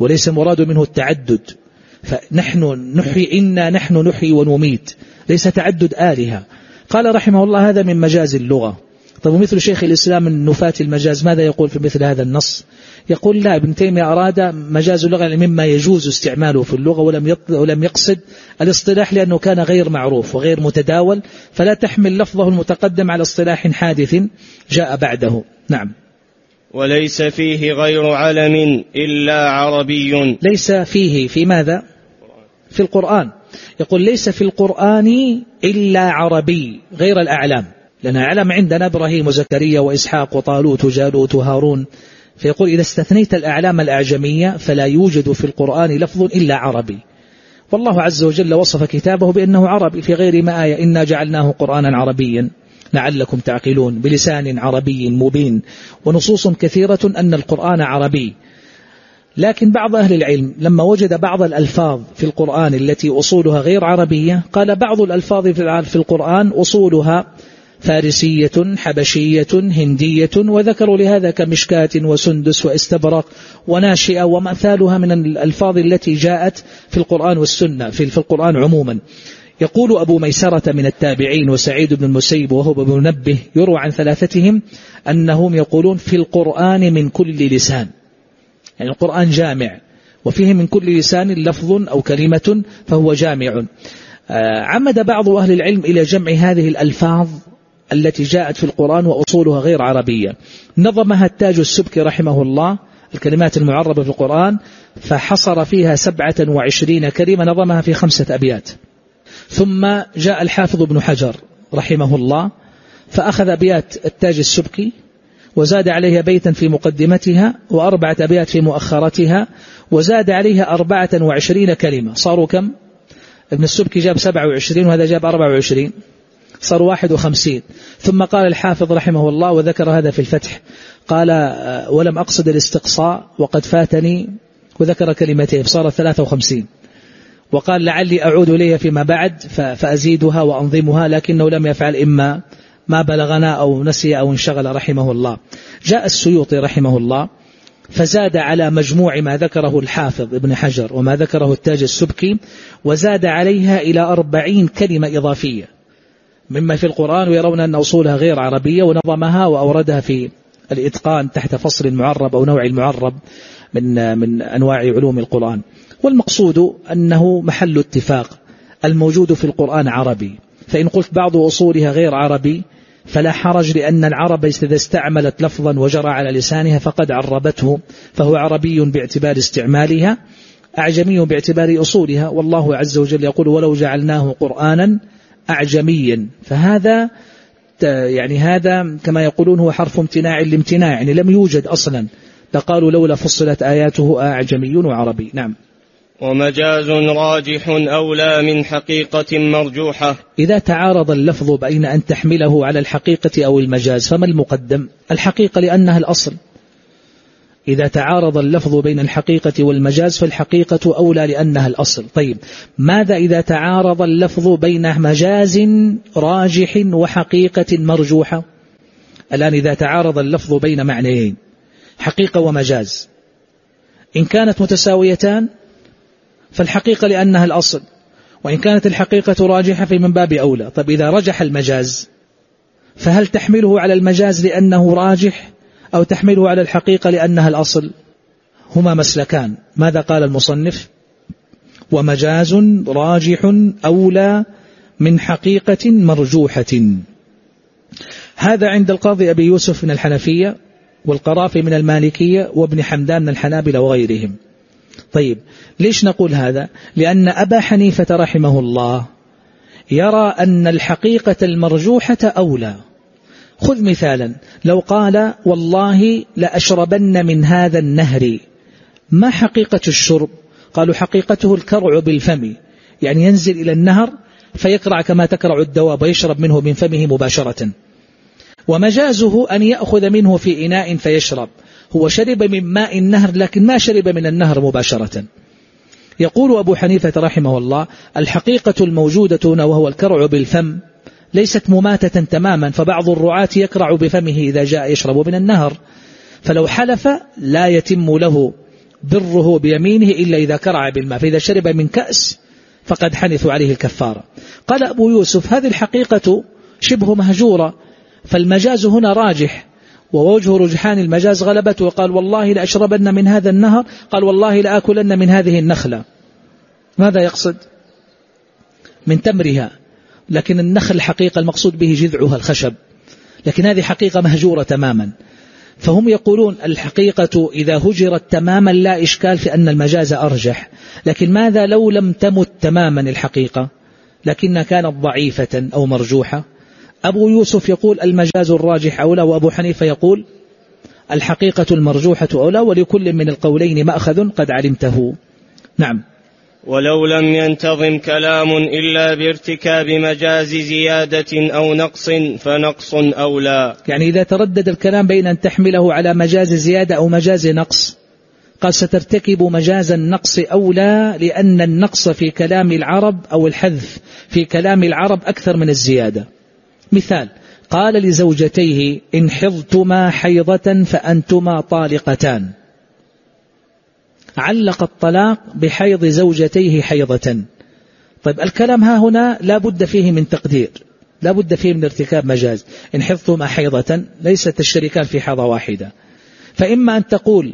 وليس مراد منه التعدد. فنحن نحيي إنا نحن نحيي ونميت. ليس تعدد آلهة. قال رحمه الله هذا من مجاز اللغة. طيب ومثل شيخ الإسلام النفاة المجاز. ماذا يقول في مثل هذا النص؟ يقول لا ابن تيمية أراد مجاز اللغة مما يجوز استعماله في اللغة ولم ولم يقصد الاصطلاح لأنه كان غير معروف وغير متداول. فلا تحمل لفظه المتقدم على اصطلاح حادث جاء بعده. نعم. وليس فيه غير علم إلا عربي. ليس فيه في ماذا؟ في القرآن. يقول ليس في القرآن إلا عربي غير الأعلام. لأن أعلام عندنا إبراهيم وزكريا وإسحاق وطالوت وجالوت وهارون. فيقول إذا استثنيت الأعلام الأعجمية فلا يوجد في القرآن لفظ إلا عربي. والله عز وجل وصف كتابه بأنه عربي في غير ما آية. إنا جعلناه قرآنا عربيا. لعلكم تعقلون. بلسان عربي مبين. ونصوص كثيرة أن القرآن عربي. لكن بعض أهل العلم لما وجد بعض الألفاظ في القرآن التي أصولها غير عربية قال بعض الألفاظ في القرآن أصولها فارسية حبشية هندية وذكروا لهذا كمشكاة وسندس واستبرق وناشئة ومثالها من الألفاظ التي جاءت في القرآن والسنة في القرآن عموما. يقول أبو ميسرة من التابعين وسعيد بن المسيب وهو ابن منبه يروى عن ثلاثتهم أنهم يقولون في القرآن من كل لسان. يعني القرآن جامع وفيه من كل لسان لفظ أو كلمة فهو جامع. آه، عمد بعض أهل العلم إلى جمع هذه الألفاظ التي جاءت في القرآن وأصولها غير عربية. نظمها التاج السبكي رحمه الله الكلمات المعربة في القرآن فحصر فيها سبعة وعشرين كلمة نظمها في خمسة أبيات. ثم جاء الحافظ ابن حجر رحمه الله فأخذ أبيات التاج السبكي وزاد عليها بيتا في مقدمتها وأربعة أبيات في مؤخرتها وزاد عليها أربعة وعشرين كلمة. صاروا كم؟ ابن السبكي جاب سبعة وعشرين وهذا جاب أربعة وعشرين. صار واحد وخمسين. ثم قال الحافظ رحمه الله وذكر هذا في الفتح قال آه، ولم أقصد الاستقصاء وقد فاتني وذكر كلمتين صار ثلاثة وخمسين. وقال لعلي أعود إليها فيما بعد فأزيدها وأنظمها لكنه لم يفعل إما ما بلغنا أو نسي أو انشغل رحمه الله. جاء السيوطي رحمه الله فزاد على مجموع ما ذكره الحافظ ابن حجر وما ذكره التاج السبكي وزاد عليها إلى أربعين كلمة إضافية. مما في القرآن ويرون أن أصولها غير عربية ونظمها وأوردها في الإتقان تحت فصل المعرب أو نوع المعرب من من أنواع علوم القرآن. والمقصود أنه محل اتفاق الموجود في القرآن عربي. فإن قلت بعض أصولها غير عربي فلا حرج لأن العرب إذا استعملت لفظا وجرى على لسانها فقد عربته. فهو عربي باعتبار استعمالها أعجمي باعتبار أصولها. والله عز وجل يقول ولو جعلناه قرآنا أعجميا. فهذا يعني هذا كما يقولون هو حرف امتناع لامتناع يعني لم يوجد أصلا. لقالوا لولا فصلت آياته أعجمي وعربي. نعم. ومجاز راجح أولى من حقيقة مرجوحة. إذا تعارض اللفظ بين أن تحمله على الحقيقة أو المجاز فما المقدم؟ الحقيقة لأنها الأصل. إذا تعارض اللفظ بين الحقيقة والمجاز فالحقيقة أولى لأنها الأصل. طيب ماذا إذا تعارض اللفظ بين مجاز راجح وحقيقة مرجوحة؟ الآن إذا تعارض اللفظ بين معنيين حقيقة ومجاز. إن كانت متساويتان فالحقيقة لأنها الأصل وإن كانت الحقيقة راجحة في من باب أولى. طيب إذا رجح المجاز فهل تحمله على المجاز لأنه راجح؟ أو تحمله على الحقيقة لأنها الأصل. هما مسلكان. ماذا قال المصنف؟ ومجاز راجح أولى من حقيقة مرجوحة. هذا عند القاضي أبي يوسف من الحنفية والقرافي من المالكية وابن حمدان من الحنابلة وغيرهم. طيب ليش نقول هذا؟ لأن أبا حنيفة رحمه الله يرى أن الحقيقة المرجوحة أولى. خذ مثالا. لو قال والله لأشربن من هذا النهر. ما حقيقة الشرب؟ قالوا حقيقته الكرع بالفم. يعني ينزل إلى النهر فيكرع كما تكرع الدواب ويشرب منه من فمه مباشرة. ومجازه أن يأخذ منه في إناء فيشرب. هو شرب من ماء النهر لكن ما شرب من النهر مباشرة. يقول أبو حنيفة رحمه الله الحقيقة الموجودة هنا وهو الكرع بالفم. ليست مماتة تماما فبعض الرعاة يكرع بفمه إذا جاء يشرب من النهر. فلو حلف لا يتم له بره بيمينه إلا إذا كرع بالماء فإذا شرب من كأس فقد حنثوا عليه الكفارة. قال أبو يوسف هذه الحقيقة شبه مهجورة فالمجاز هنا راجح ووجه رجحان المجاز غلبته وقال والله لأشربن من هذا النهر قال والله لآكلن من هذه النخلة. ماذا يقصد؟ من تمرها. لكن النخل حقيقة المقصود به جذعها الخشب. لكن هذه حقيقة مهجورة تماما. فهم يقولون الحقيقة إذا هجرت تماما لا إشكال في أن المجاز أرجح. لكن ماذا لو لم تمت تماما الحقيقة؟ لكنها كانت ضعيفة أو مرجوحة. أبو يوسف يقول المجاز الراجح أولى وأبو حنيفة يقول الحقيقة المرجوحة أولى ولكل من القولين مأخذ قد علمته. نعم. ولو لم ينتظم كلام إلا بارتكاب مجاز زيادة أو نقص فنقص أولى يعني إذا تردد الكلام بين أن تحمله على مجاز زيادة أو مجاز نقص قال سترتكب مجاز النقص أولى لأن النقص في كلام العرب أو الحذف في كلام العرب أكثر من الزيادة. مثال قال لزوجتيه إن حضتما حيضة فأنتما طالقتان. علق الطلاق بحيض زوجتيه حيضة. طيب الكلام ها هنا لا بد فيه من تقدير لا بد فيه من ارتكاب مجاز. إن حفظتما حيضة ليست الشركان في حظة واحدة. فإما أن تقول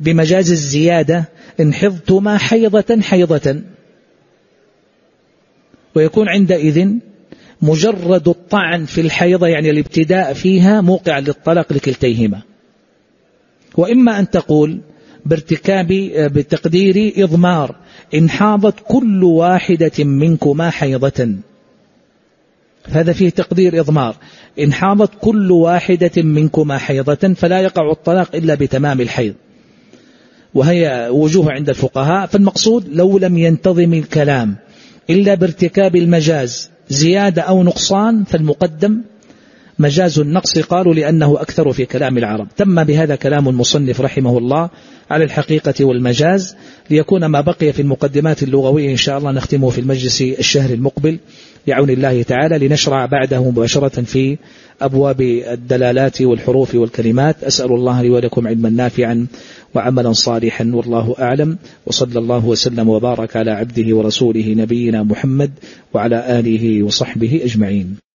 بمجاز الزيادة إن حفظتما حيضة حيضة. ويكون عندئذ مجرد الطعن في الحيضة يعني الابتداء فيها موقع للطلاق لكلتيهما. وإما أن تقول بارتكاب بتقدير إضمار. إن حاضت كل واحدة منكما حيضة. هذا فيه تقدير إضمار. إن حاضت كل واحدة منكما حيضة فلا يقع الطلاق إلا بتمام الحيض. وهي وجوه عند الفقهاء. فالمقصود لو لم ينتظم الكلام إلا بارتكاب المجاز زيادة أو نقصان فالمقدم مجاز النقص قالوا لأنه أكثر في كلام العرب. تم بهذا كلام المصنف رحمه الله على الحقيقة والمجاز ليكون ما بقي في المقدمات اللغوية إن شاء الله نختمه في المجلس الشهر المقبل بعون الله تعالى لنشرع بعده مباشرة في أبواب الدلالات والحروف والكلمات. أسأل الله لي ولكم علما نافعا وعملا صالحا والله أعلم. وصلى الله وسلم وبارك على عبده ورسوله نبينا محمد وعلى آله وصحبه أجمعين.